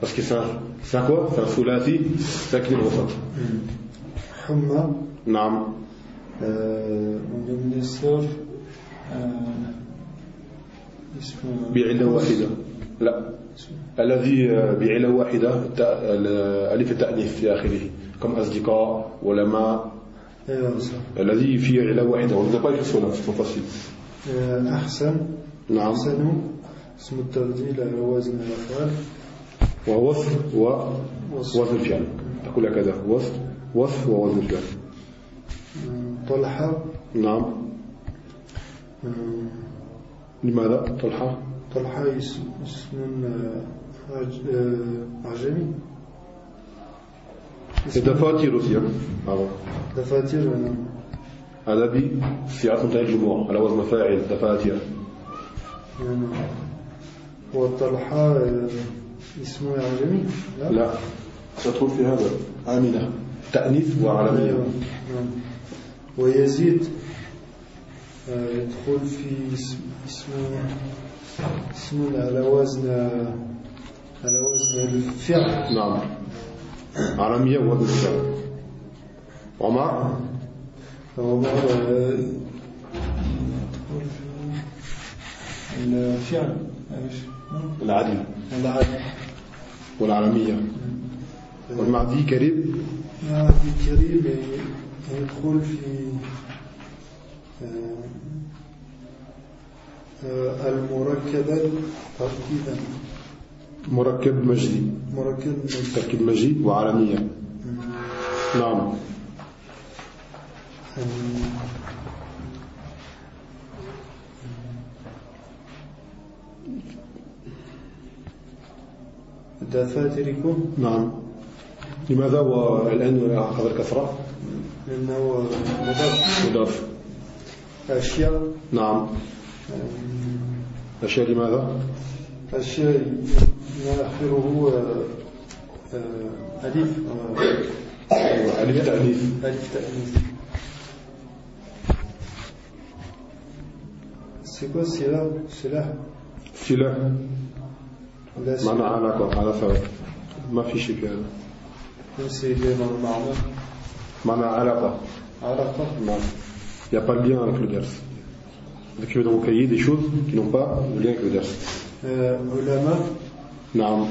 parce que c'est un, c'est un quoi C'est un ثلاثي. ساكن الوسط
حمى.
نعم.
آه، ممنوع من الصرف؟ آه،
بعلة واحدة لا. الذي بعلة واحدة ألف التأنيث في آخره comme أصدقاء علماء.
أيوه صح
الذي فيه علة واحدة cela c'est trop facile
آه، أحسن.
نعم.
أحسن. اسم التفضيل على وزن الأفعال.
ووصف
وصف.
ووزن الفعل تقول هكذا. وصف وصف ووزن الفعل
آه، طلحة.
نعم.
آه،
لماذا طلحة؟
طلحة اسم اسم آه، أعج- آه، أعجمي
c'est دفاتر aussi hein.
آه،
هذا بصيغة منتهى الجموع على وزن فاعل دفاتر
وطلحة اسمه عجمي
لا, لا. تدخل في هذا آمنة تأنيث وعالمية.
ويزيد يدخل في اسمه اسمه على وزن على وزن الفعل
نعم. عالمية وزن الفعل ومع
ومع الفعل
العدل.
العدل
والعالمية. والمعدي كريم
المعدي كريم يدخل في المركبة تركيبا.
مركب مجدي.
مركب
مجدي. تركيب مجدي وعالمية. نعم.
دفاتركم
نعم. لماذا هو الآن قدر كثرة
لأنه مضاف.
مضاف.
أشياء.
نعم. أشياء لماذا؟
أشياء. آخره ألف
ألف تأليف
ألف تأليف C'est quoi c'est là C'est là
C'est là معنى علاقة على ثواب ما في شيء في هذا
C'est معنى
معنى علاقة
علاقة
Non. Il n'y a pas de lien avec le ders. Vous écrivez dans vos cahiers des choses qui n'ont pas de lien avec le ders.
علماء
نعم.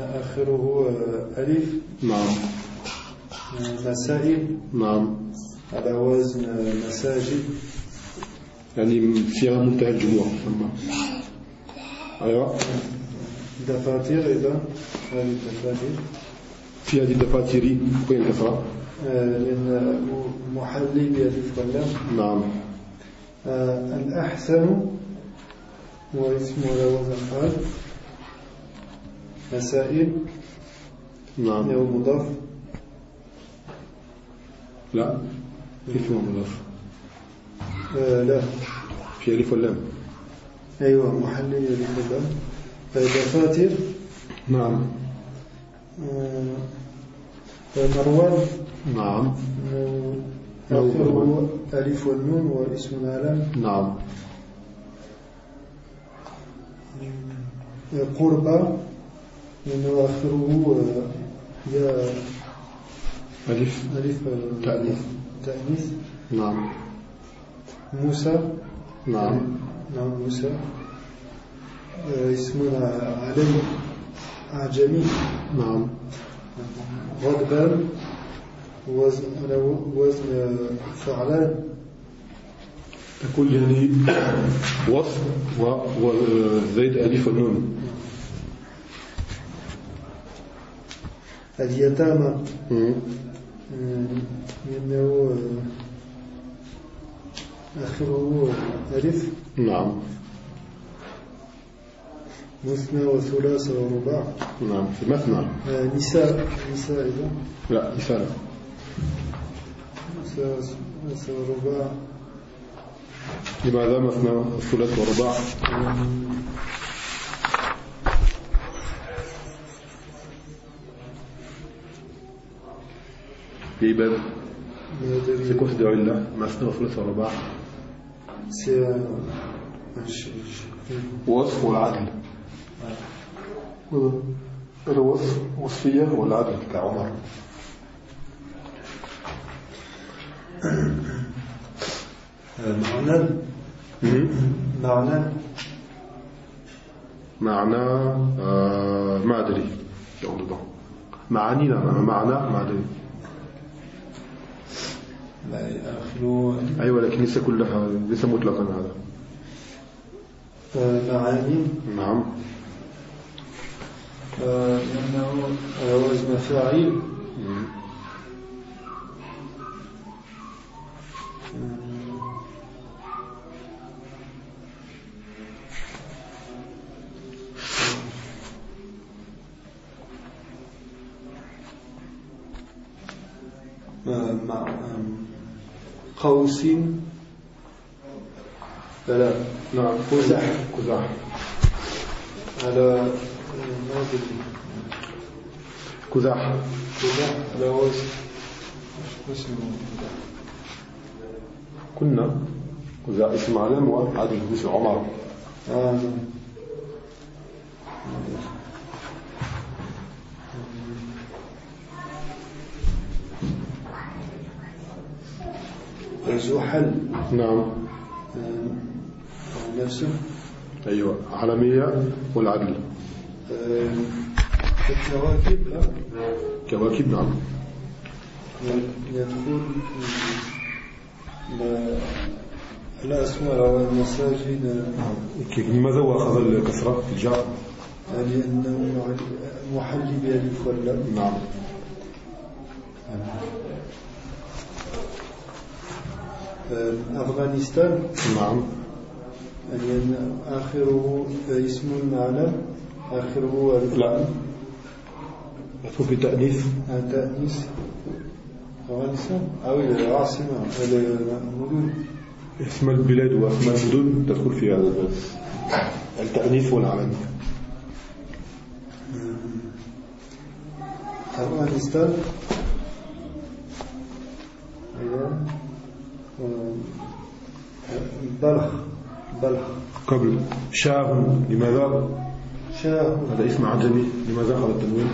آخره ألف.
نعم.
مسائل
نعم.
على وزن مساجد.
يعني فيها منتهى الجموع. أيوة.
دفاتر إذا. هذه الدفاتر.
في هذه الدفاتر وين كثرة؟
لأن محلي بألف واللام
نعم.
الأحسن هو اسم على وزن فعل مسائل؟
نعم.
هو مضاف؟
لا. كيف هو مضاف؟
آه لا.
في ألف واللام
أيوة محلي ألف واللام دفاتر
نعم.
مروان؟
نعم.
آخره ألف والنون واسم العلم
نعم.
قربة؟ لأنه آخره يا
ألف.
ألف
تأنيث.
تأنيث.
نعم.
موسى.
نعم.
نعم موسى. اسمنا علي أعجمي.
نعم.
غضبان وزن وزن فعلان.
تقول يعني وصف وزيد ألف النون
اليتامى. لأنه آخره ألف.
نعم.
مثنى وثلاث ورباع.
نعم في مثنى.
نساء نساء إذا.
لا نساء.
ثلاث ورباع.
لماذا مثنى الثلاث ورباع؟ بيبان c'est quoi cette là مثنى وثلاث ورباع
c'est
وصف والعدل. الوصف وصفية والعدل كعمر.
معنى. معنى.
معنى آه ما أدري. معاني لا معنى ما أدري. أيوة لكن ليس كلها ليس مطلقا هذا.
معاني
نعم.
لأنه وزن فاعل. قوس. لا
نعم.
قزح
قزح
على
قزح
قزح على وزن
كنا قزح اسم علم وعدد. اسم عمر.
آه. زحل
نعم.
آه، نفسه.
أيوة. عالمية والعدل.
آه، الكواكب لا.
كواكب نعم.
يدخل لا- الأسماء والمساجد.
كيف- لماذا هو أخذ الكسرة في الجار
لأنه محل بألف ولا
نعم.
آه، أفغانستان؟
نعم.
لأن آخره اسم المعنى آخره.
لا. يدخل في تأنيث
آه، تأنيس أفغانستان؟ أو العاصمة المدن
اسم البلاد واسماء المدن تدخل في هذا الباب التأنيث والعلم
أفغانستان. أيوة. آه، بلخ بلخ
قبل. شاه. لماذا؟
شاه.
هذا اسم عجمي لماذا أخذ التنوين؟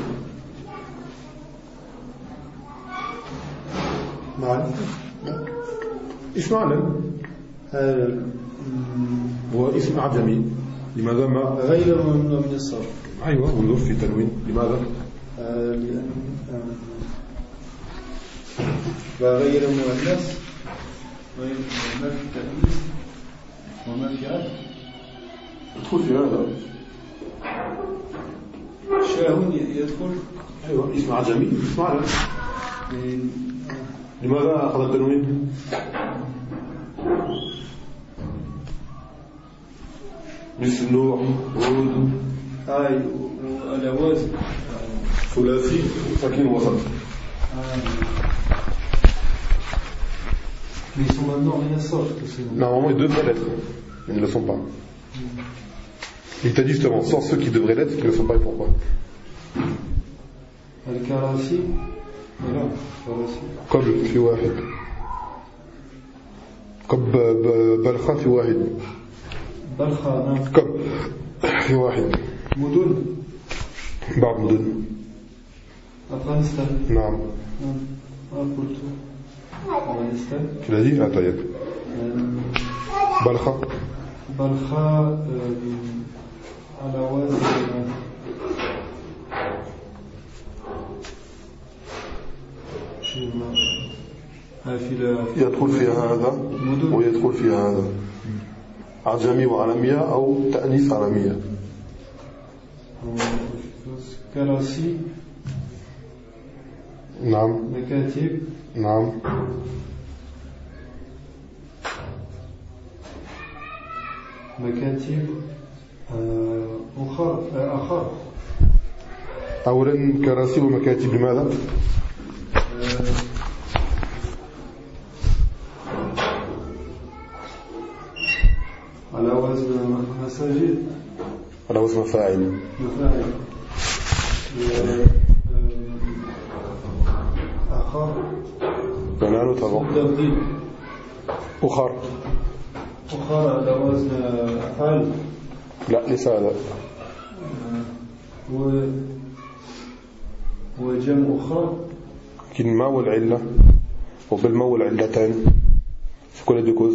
معرفة
اسم علم
هذا مم،
هو اسم عجمي. لماذا ما؟
غير ممنوع من الصرف.
أيوة انظر في التنوين. لماذا؟
آه، لأن آه، وغير مؤنث ما في تأنيث وما في عدل
يدخل في هذا.
شاه يدخل.
أيوة اسم عجمي اسم علم
من
لماذا أخذ التنوين؟ مثل نوح هود.
وعلى وزن
ثلاثي ساكن وسط
Mais ils sont maintenant rien sorte, c'est bon.
Normalement, ils devraient l'être, mais ils ne le sont pas. Il t'a dit justement, sans ceux qui devraient l'être, qui ne le sont pas, et pourquoi
الكراسي لا كراسي
قبل في واحد قب ب- بلخة في واحد
بلخة نعم
قب في واحد
مدن
بعض مدن
أفغانستان
نعم
نعم ما قلت أفغانستان
Tu l'as dit Ah,
على وزن شيما. آه، في ال- في
يدخل فيها هذا ويدخل فيها هذا عجمي وعالمية أو تأنيث عالمية
كراسي
نعم
مكاتب
نعم.
مكاتب آه، أخر آه، آخر.
أولا كراسي ومكاتب لماذا؟
آه، على وزن مساجد.
على وزن فاعل
مفاعل.
بنان طبعا. أخر
أخر على وزن أفعال
لا ليس هذا
و وجمع أخرى
لكن ما هو العلة؟ وبالما هو العلتان في كل دو كوز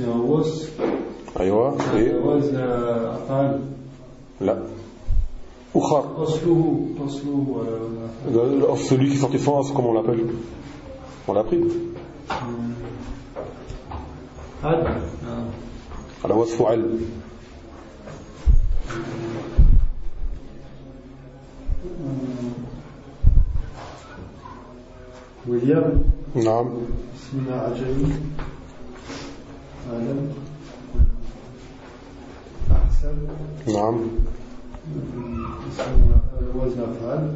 was
أيوة إيه؟
وزن أفعال
لا. أخر
أصله أصله آه،
celui qui sortit sans comment on l'appelle. On l'a pris. على وصف فعل
ويليام
نعم
اسمنا عجمي أحسن
نعم.
الوزن أفعال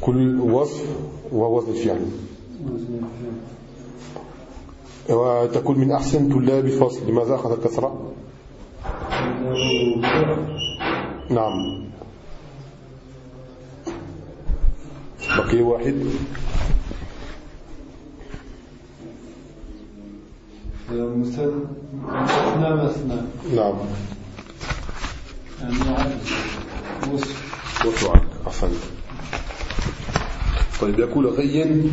كل وصف ووزن فعل.
وزن
وتكون من أحسن طلاب الفصل لماذا أخذ الكسرة؟
فعل
نعم. بقي واحد.
مثنى مثنى
نعم
يعني عدد وصف
وسعد أحسنت طيب يقول غين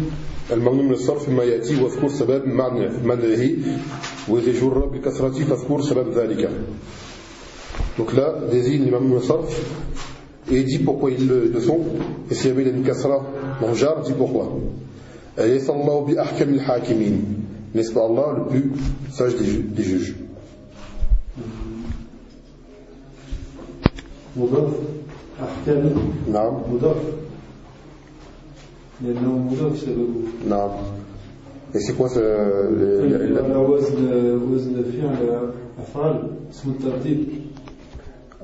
الممنوع من الصرف ما يأتي واذكر سبب معنى منعه وإذا جر بكثرة فاذكر سبب ذلك Donc là, désigne l'imam sarf et dit pourquoi ils le, sont. Et s'il y avait une kasra dans jar, dit pourquoi. Alaysa Allah bi ahkam al-hakimin. N'est-ce pas Allah le plus sage des, ju- des juges
مضاف أحكام
نعم
مضاف لأنه مضاف سببه
نعم Et c'est quoi ce, le- le-
على وزن وزن فعل أفعال اسم الترتيب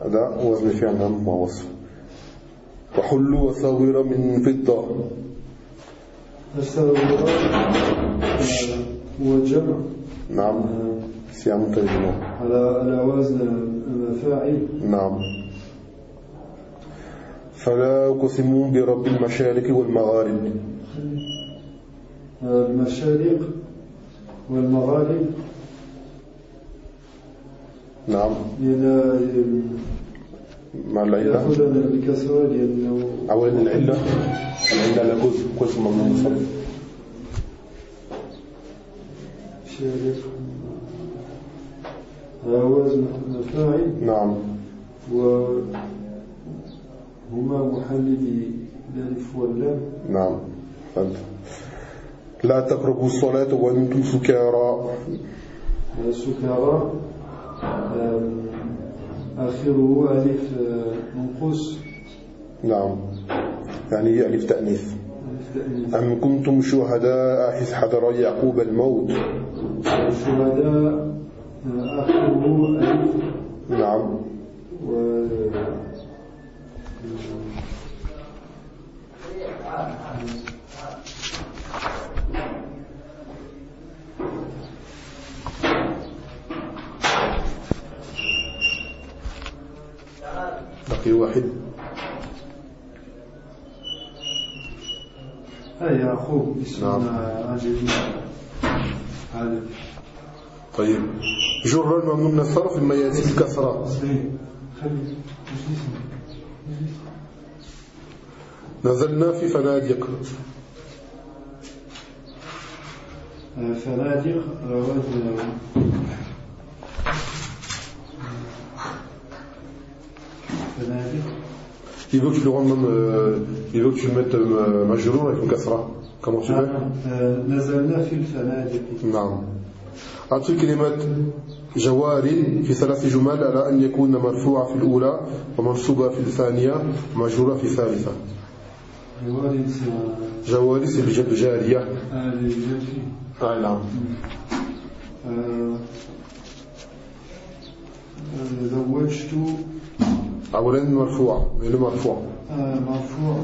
هذا وزن فعل نعم ووصف وحلوا وصاغر من فضة.
السبب هو جمع.
نعم. سيام ترجمة
على على وزن فاعل
نعم. فلا أقسم برب المشارق والمغارب.
المشارق والمغارب.
نعم.
لأن
مع العلة
يأخذنا بالكسرة لأنه
أولا العلة العلة على قسم قسم من الصرف
شارق على وزن
نعم.
وهما محلل الألف واللام
نعم. فهمت لا تقربوا الصلاة وأنتم سكارى.
السكارى آم، آخره ألف آه، منقوص.
نعم. يعني ألف تأنيث. أم كنتم شهداء حضر يعقوب الموت؟
الشهداء آه، آخره ألف.
نعم.
و
بقي واحد.
آه يعقوب اسم
نعم.
عجمي عالم
طيب. جر الممنوع من الصرف إما يأتي
مجلس
نزلنا في فنادق.
فنادق فنادق.
Il veut que tu le rendes même, euh, il veut que tu le mettes euh, majrour avec une kasra. Comment tu fais?
نزلنا في الفنادق.
نعم. أعطي كلمة جوار في ثلاث جمل على أن يكون مرفوعة في الأولى ومنصوبة في الثانية ومجرورة في الثالثة.
جوار
جواري c'est le ج- جارية.
آل الجوفي
آه نعم.
آه، آه، زوجت
أولا مرفوعة من مرفوع.
آه، مرفوع.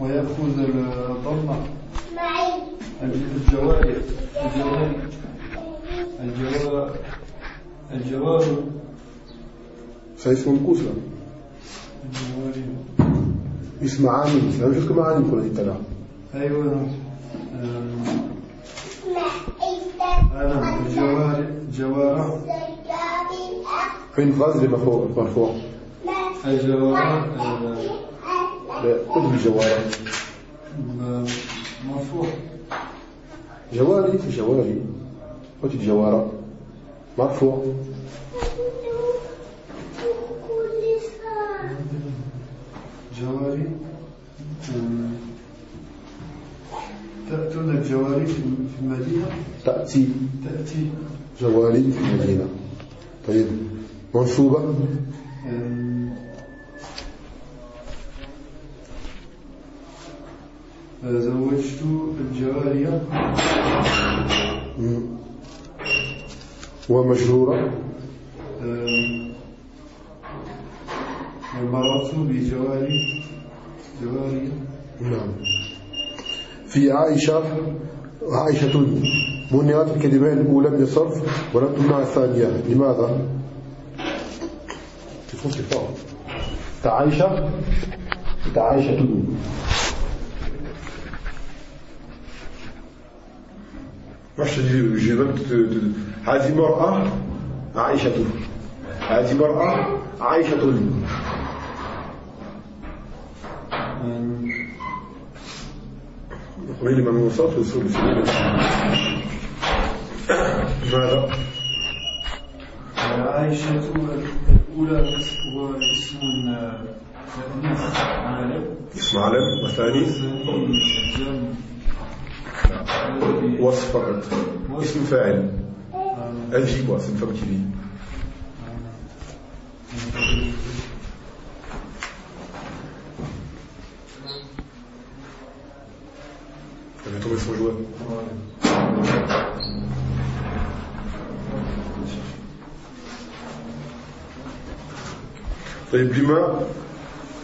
ويأخذ الضمة. الجوارح الجوارح الجوار الجوار
là
الجوارح
اسم عامل qu'on a dit tout à l'heure
أيوة. أنا. الجوارح جوارح
phrase les مرفوع مرفوع
الجوارح
لا قل بالجواري
آه، مرفوع
جواري جواري. قلت الجوارة مرفوع.
جواري. تأتون الجواري في في المدينة؟
تأتي.
تأتي.
جواري في المدينة. طيب. منصوبة؟
زوجت الجوارية
مم. ومجرورة
مررت بجواري جواري
نعم. في عائشة عائشة منعت الكلمة الأولى من الصرف ولم تمنع الثانية. لماذا؟ عائشة عائشة Moi je te dis, veux te هذه مرأة عائشة. هذه مرأة عائشة. قولي لي من وصلت وصول
ماذا؟ عائشة الأولى هو اسم
اسم علم. والثاني؟ وصف فقط اسم فاعل. أجيب اسم فمكيني On a trouvé son joueur. طيب لما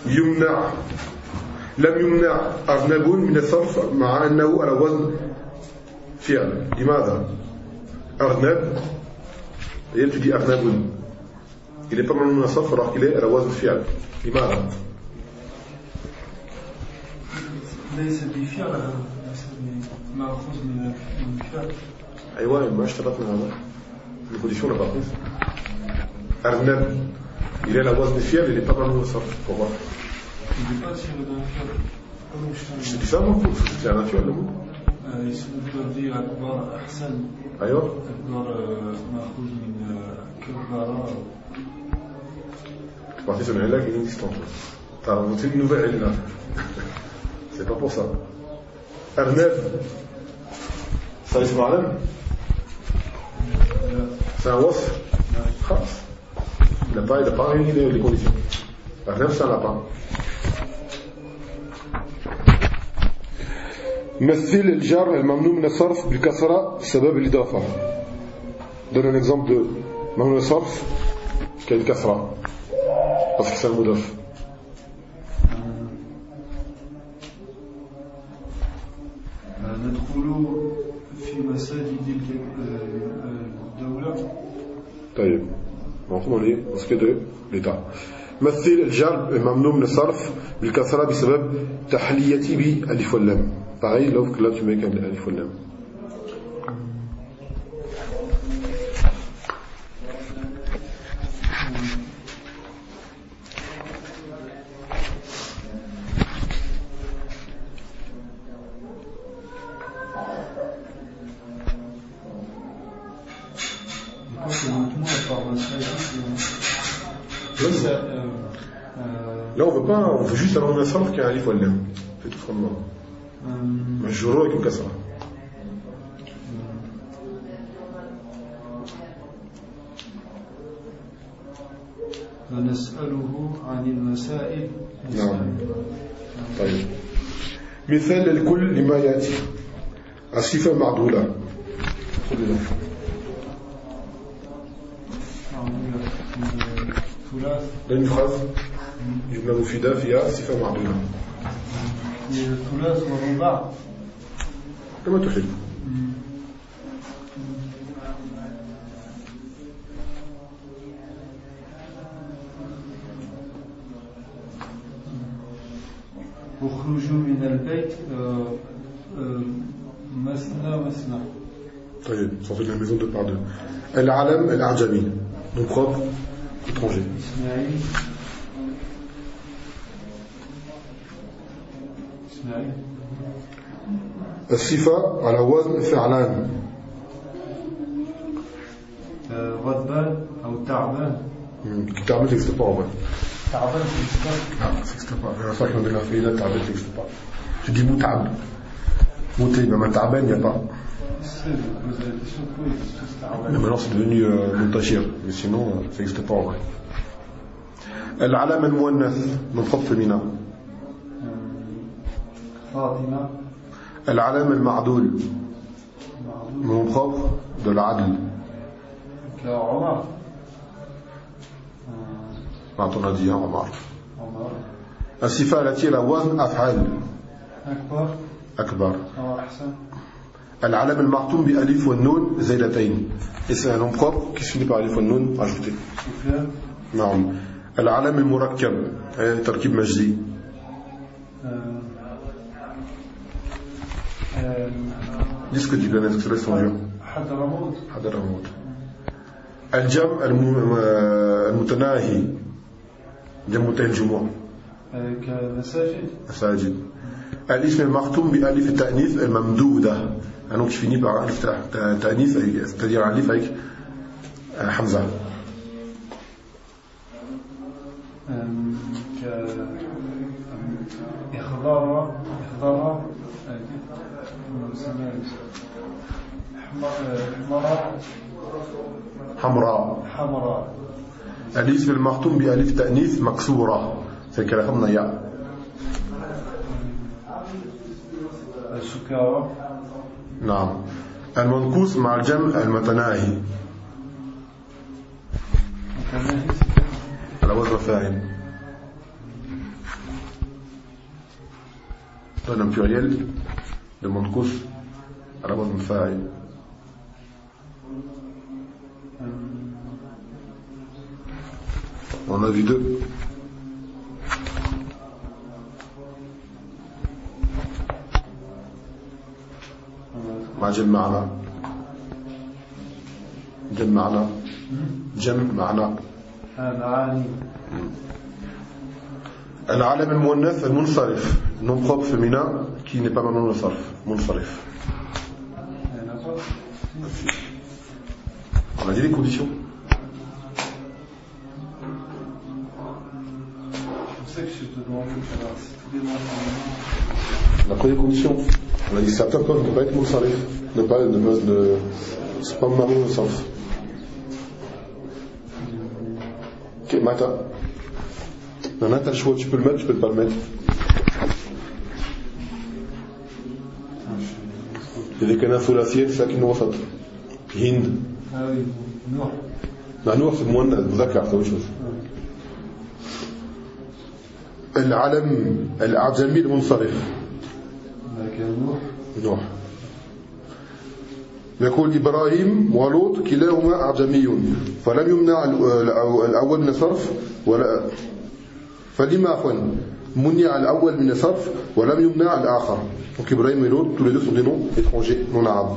يمنع؟ لم يمنع أرنب من الصرف مع أنه على وزن فعل لماذا أرنب هي تدي أرنب il n'est pas mal من الصرف alors qu'il est على وزن فعل لماذا
ليس بفعل مأخوذ من الفعل
أيوة ما اشترطنا هذا الكونديسيون n'a pas prise أرنب il est à la وزن فعل il n'est pas mal من الصرف pourquoi
il n'est pas tiré d'un fiable
je te dis ça moi c'est un naturel le mot
يسمى أكبر أحسن
أيوة
أكبر مأخوذ من كبر
parti sur une règle inexistante. Tu as inventé une nouvelle là. C'est pas pour ça. Arnab, ça اسم علم C'est un wasf Il n'a pas, il n'a pas réuni les, les conditions. Arnab, c'est un lapin. مثل الجار الممنوع من الصرف بالكسرة سبب الإضافة. Donne un exemple de ممنوع من الصرف qui a une kasra parce que c'est un mudaf
ندخل في مساجد الدولة.
طيب. إيه بس كده لتحت مثل الجر الممنوع من الصرف بالكسرة بسبب تحليتي بألف واللام. pareil لو que là tu mets qu'un alif واللام. في جوست الرمل صرف كان الف واللام في تفخم الله مجرور لكن كسره
فنسأله عن المسائل.
نعم. طيب. مثال الكل لما يأتي. الصفة معدوله خذ الثلاث. لأن جملة مفيدة فيها صفة معدولة
الثلاث والرباع
كما تحب.
اخرجوا من البيت مثنى مثنى
طيب sortez de la maison de par deux العلم الأعجمي. Nom propre étranger. الصفة على وزن فعلان
غضبان أو تعبان
تعبان en vrai
تعبان.
C'est ça qu'on dit la fille là, تعبان n'existe pas. Tu dis متعب mais تعبان, il n'y a pas. Mais maintenant c'est devenu euh, mais sinon euh, ça n'existe pas en vrai. العلم المؤنث من خط féminin
فاطمة.
العلم المعدول. من propre de l'adl
كعمر.
ما dit hein, Omar
عمر.
الصفة التي على وزن أفعال
أكبر.
أكبر.
أو أحسن.
العلم المختوم بألف والنون Et c'est un nom propre qui se finit par alif والنون ajouté
سفيان
نعم. العلم المركب. آه، تركيب مجزي
آه، آه،
Dis que tu connais, que c'est dur.
حضرموت
حضرموت الجمع الم- آه، المتناهي. جمع منتهي الجموع
آه، كمساجد.
مساجد. الإسم المختوم بألف التأنيث الممدودة. un nom qui finit par alif ta- ta- ta'nith, avec- c'est-à-dire un alif avec euh, Hamza.
آم، ك إخضار إخضار آه، حمراء.
حمراء الاسم المختوم بألف تأنيث مكسورة. qu'elle a ياء
سكارى
نعم. المنقوص مع الجمع المتناهي.
متناهي
على وزن فاعل. donne un منقوص على وزن فاعل. On a vu deux. مع جمع معنى. جمع معنى. جمع معنى.
معاني
العالم المؤنث المنصرف. non propre féminin qui n'est pas maman Sarf. On a dit les conditions.
La première condition,
on a dit certains peuvent ne pas être Moussalif, ne pas ne pas ne c'est pas Maman Moussalif. Ok, Mata. Nana, t'as le choix, tu peux le mettre, tu peux pas le mettre. إذا كان ثلاثيا ساكن وسط هند
Nour.
معنوه في المؤنث مذكر شوف العلم الأعجمي المنصرف
Nour.
نوح يقول إبراهيم ولوط كلاهما أعجمي فلم يمنع الأو- الأول من الصرف ولا فلما عفوا منع الأول من الصرف ولم يمنع الآخر Donc Ibrahim et Lot, tous les deux sont des noms étrangers, non arabes.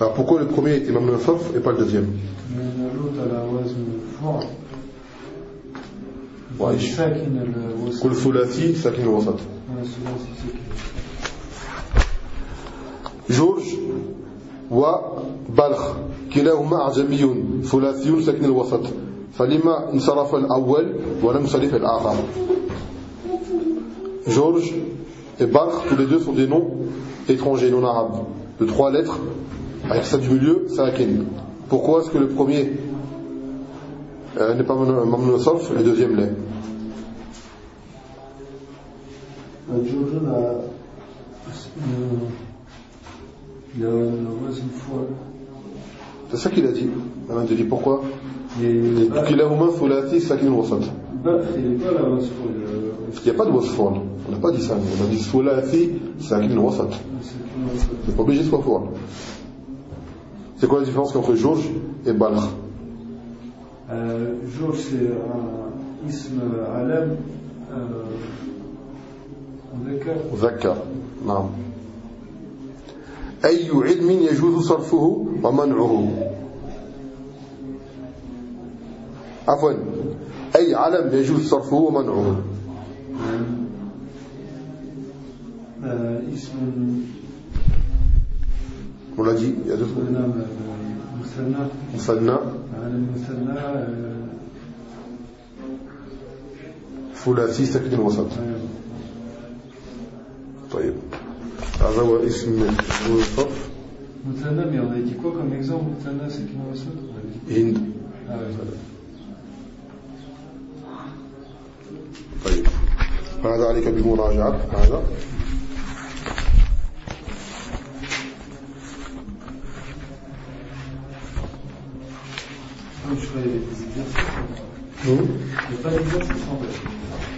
Alors pourquoi le premier été même sarf et pas le deuxième
l'autre الوسط.
كل ثلاثي ساكن الوسط. جورج وبلخ كلاهما أعجمي ثلاثي ساكن الوسط فلما انصرف الأول ولم ينصرف الآخر Georges et Bakr, tous les deux sont des noms étrangers, non arabes, de trois lettres, avec ça du milieu, Sakin. Pourquoi est-ce que le premier euh, n'est pas Mamnoun le deuxième l'est? C'est ça qu'il a dit. On te dit pourquoi?
Il a au moins Thulati Sakin
Il n'y a pas de Wasfon. On n'a pas dit ça. On a dit ثلاثي ساكن الوسط.
ساكن الوسط.
C'est pas obligé de soit fort. C'est quoi la différence entre Georges et Balkh
Euh, Georges, c'est un ism alam euh, مذكر
ذكر نعم أي علم يجوز صرفه ومنعه عفوا أي علم يجوز صرفه ومنعه
آه، اسم
On l'a dit, il y a deux fois.
نعم آه،
ثلاثي ساكن الوسط طيب هذا هو اسم الصرف
مثنى mais on a dit quoi comme exemple مثنى c'est qui nous ressemble On a dit-
هند
Ah ouais.
طيب هذا عليك بالمراجعة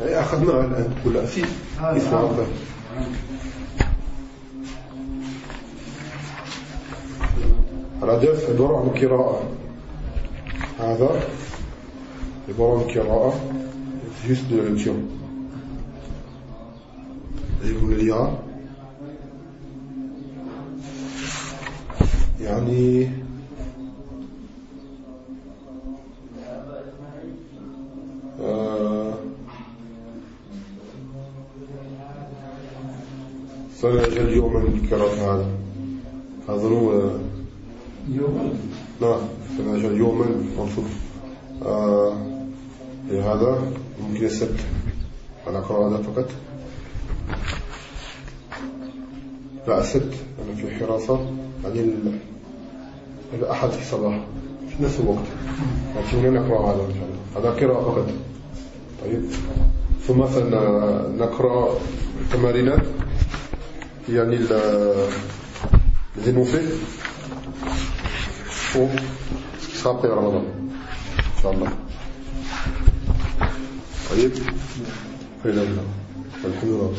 هذا إيه، أخذناها الآن كل أسيس اسمه عبده على درس عبارة عن قراءة هذا عبارة عن قراءة juste de la lecture et vous le lira. يعني سنجل يوما الكرام هذا. أظن يوما نعم سنجل يوما منصوب آه هذا ممكن السبت. أنا أقرأ هذا فقط. لا السبت أنا في حراسة. يعني الأحد في الصباح. في نفس الوقت. لكن نقرأ هذا إن شاء الله. هذا قراءة فقط. طيب. ثم سنقرأ التمارينات يعني les énoncés pour après Ramadan إن شاء الله طيب الحمد لله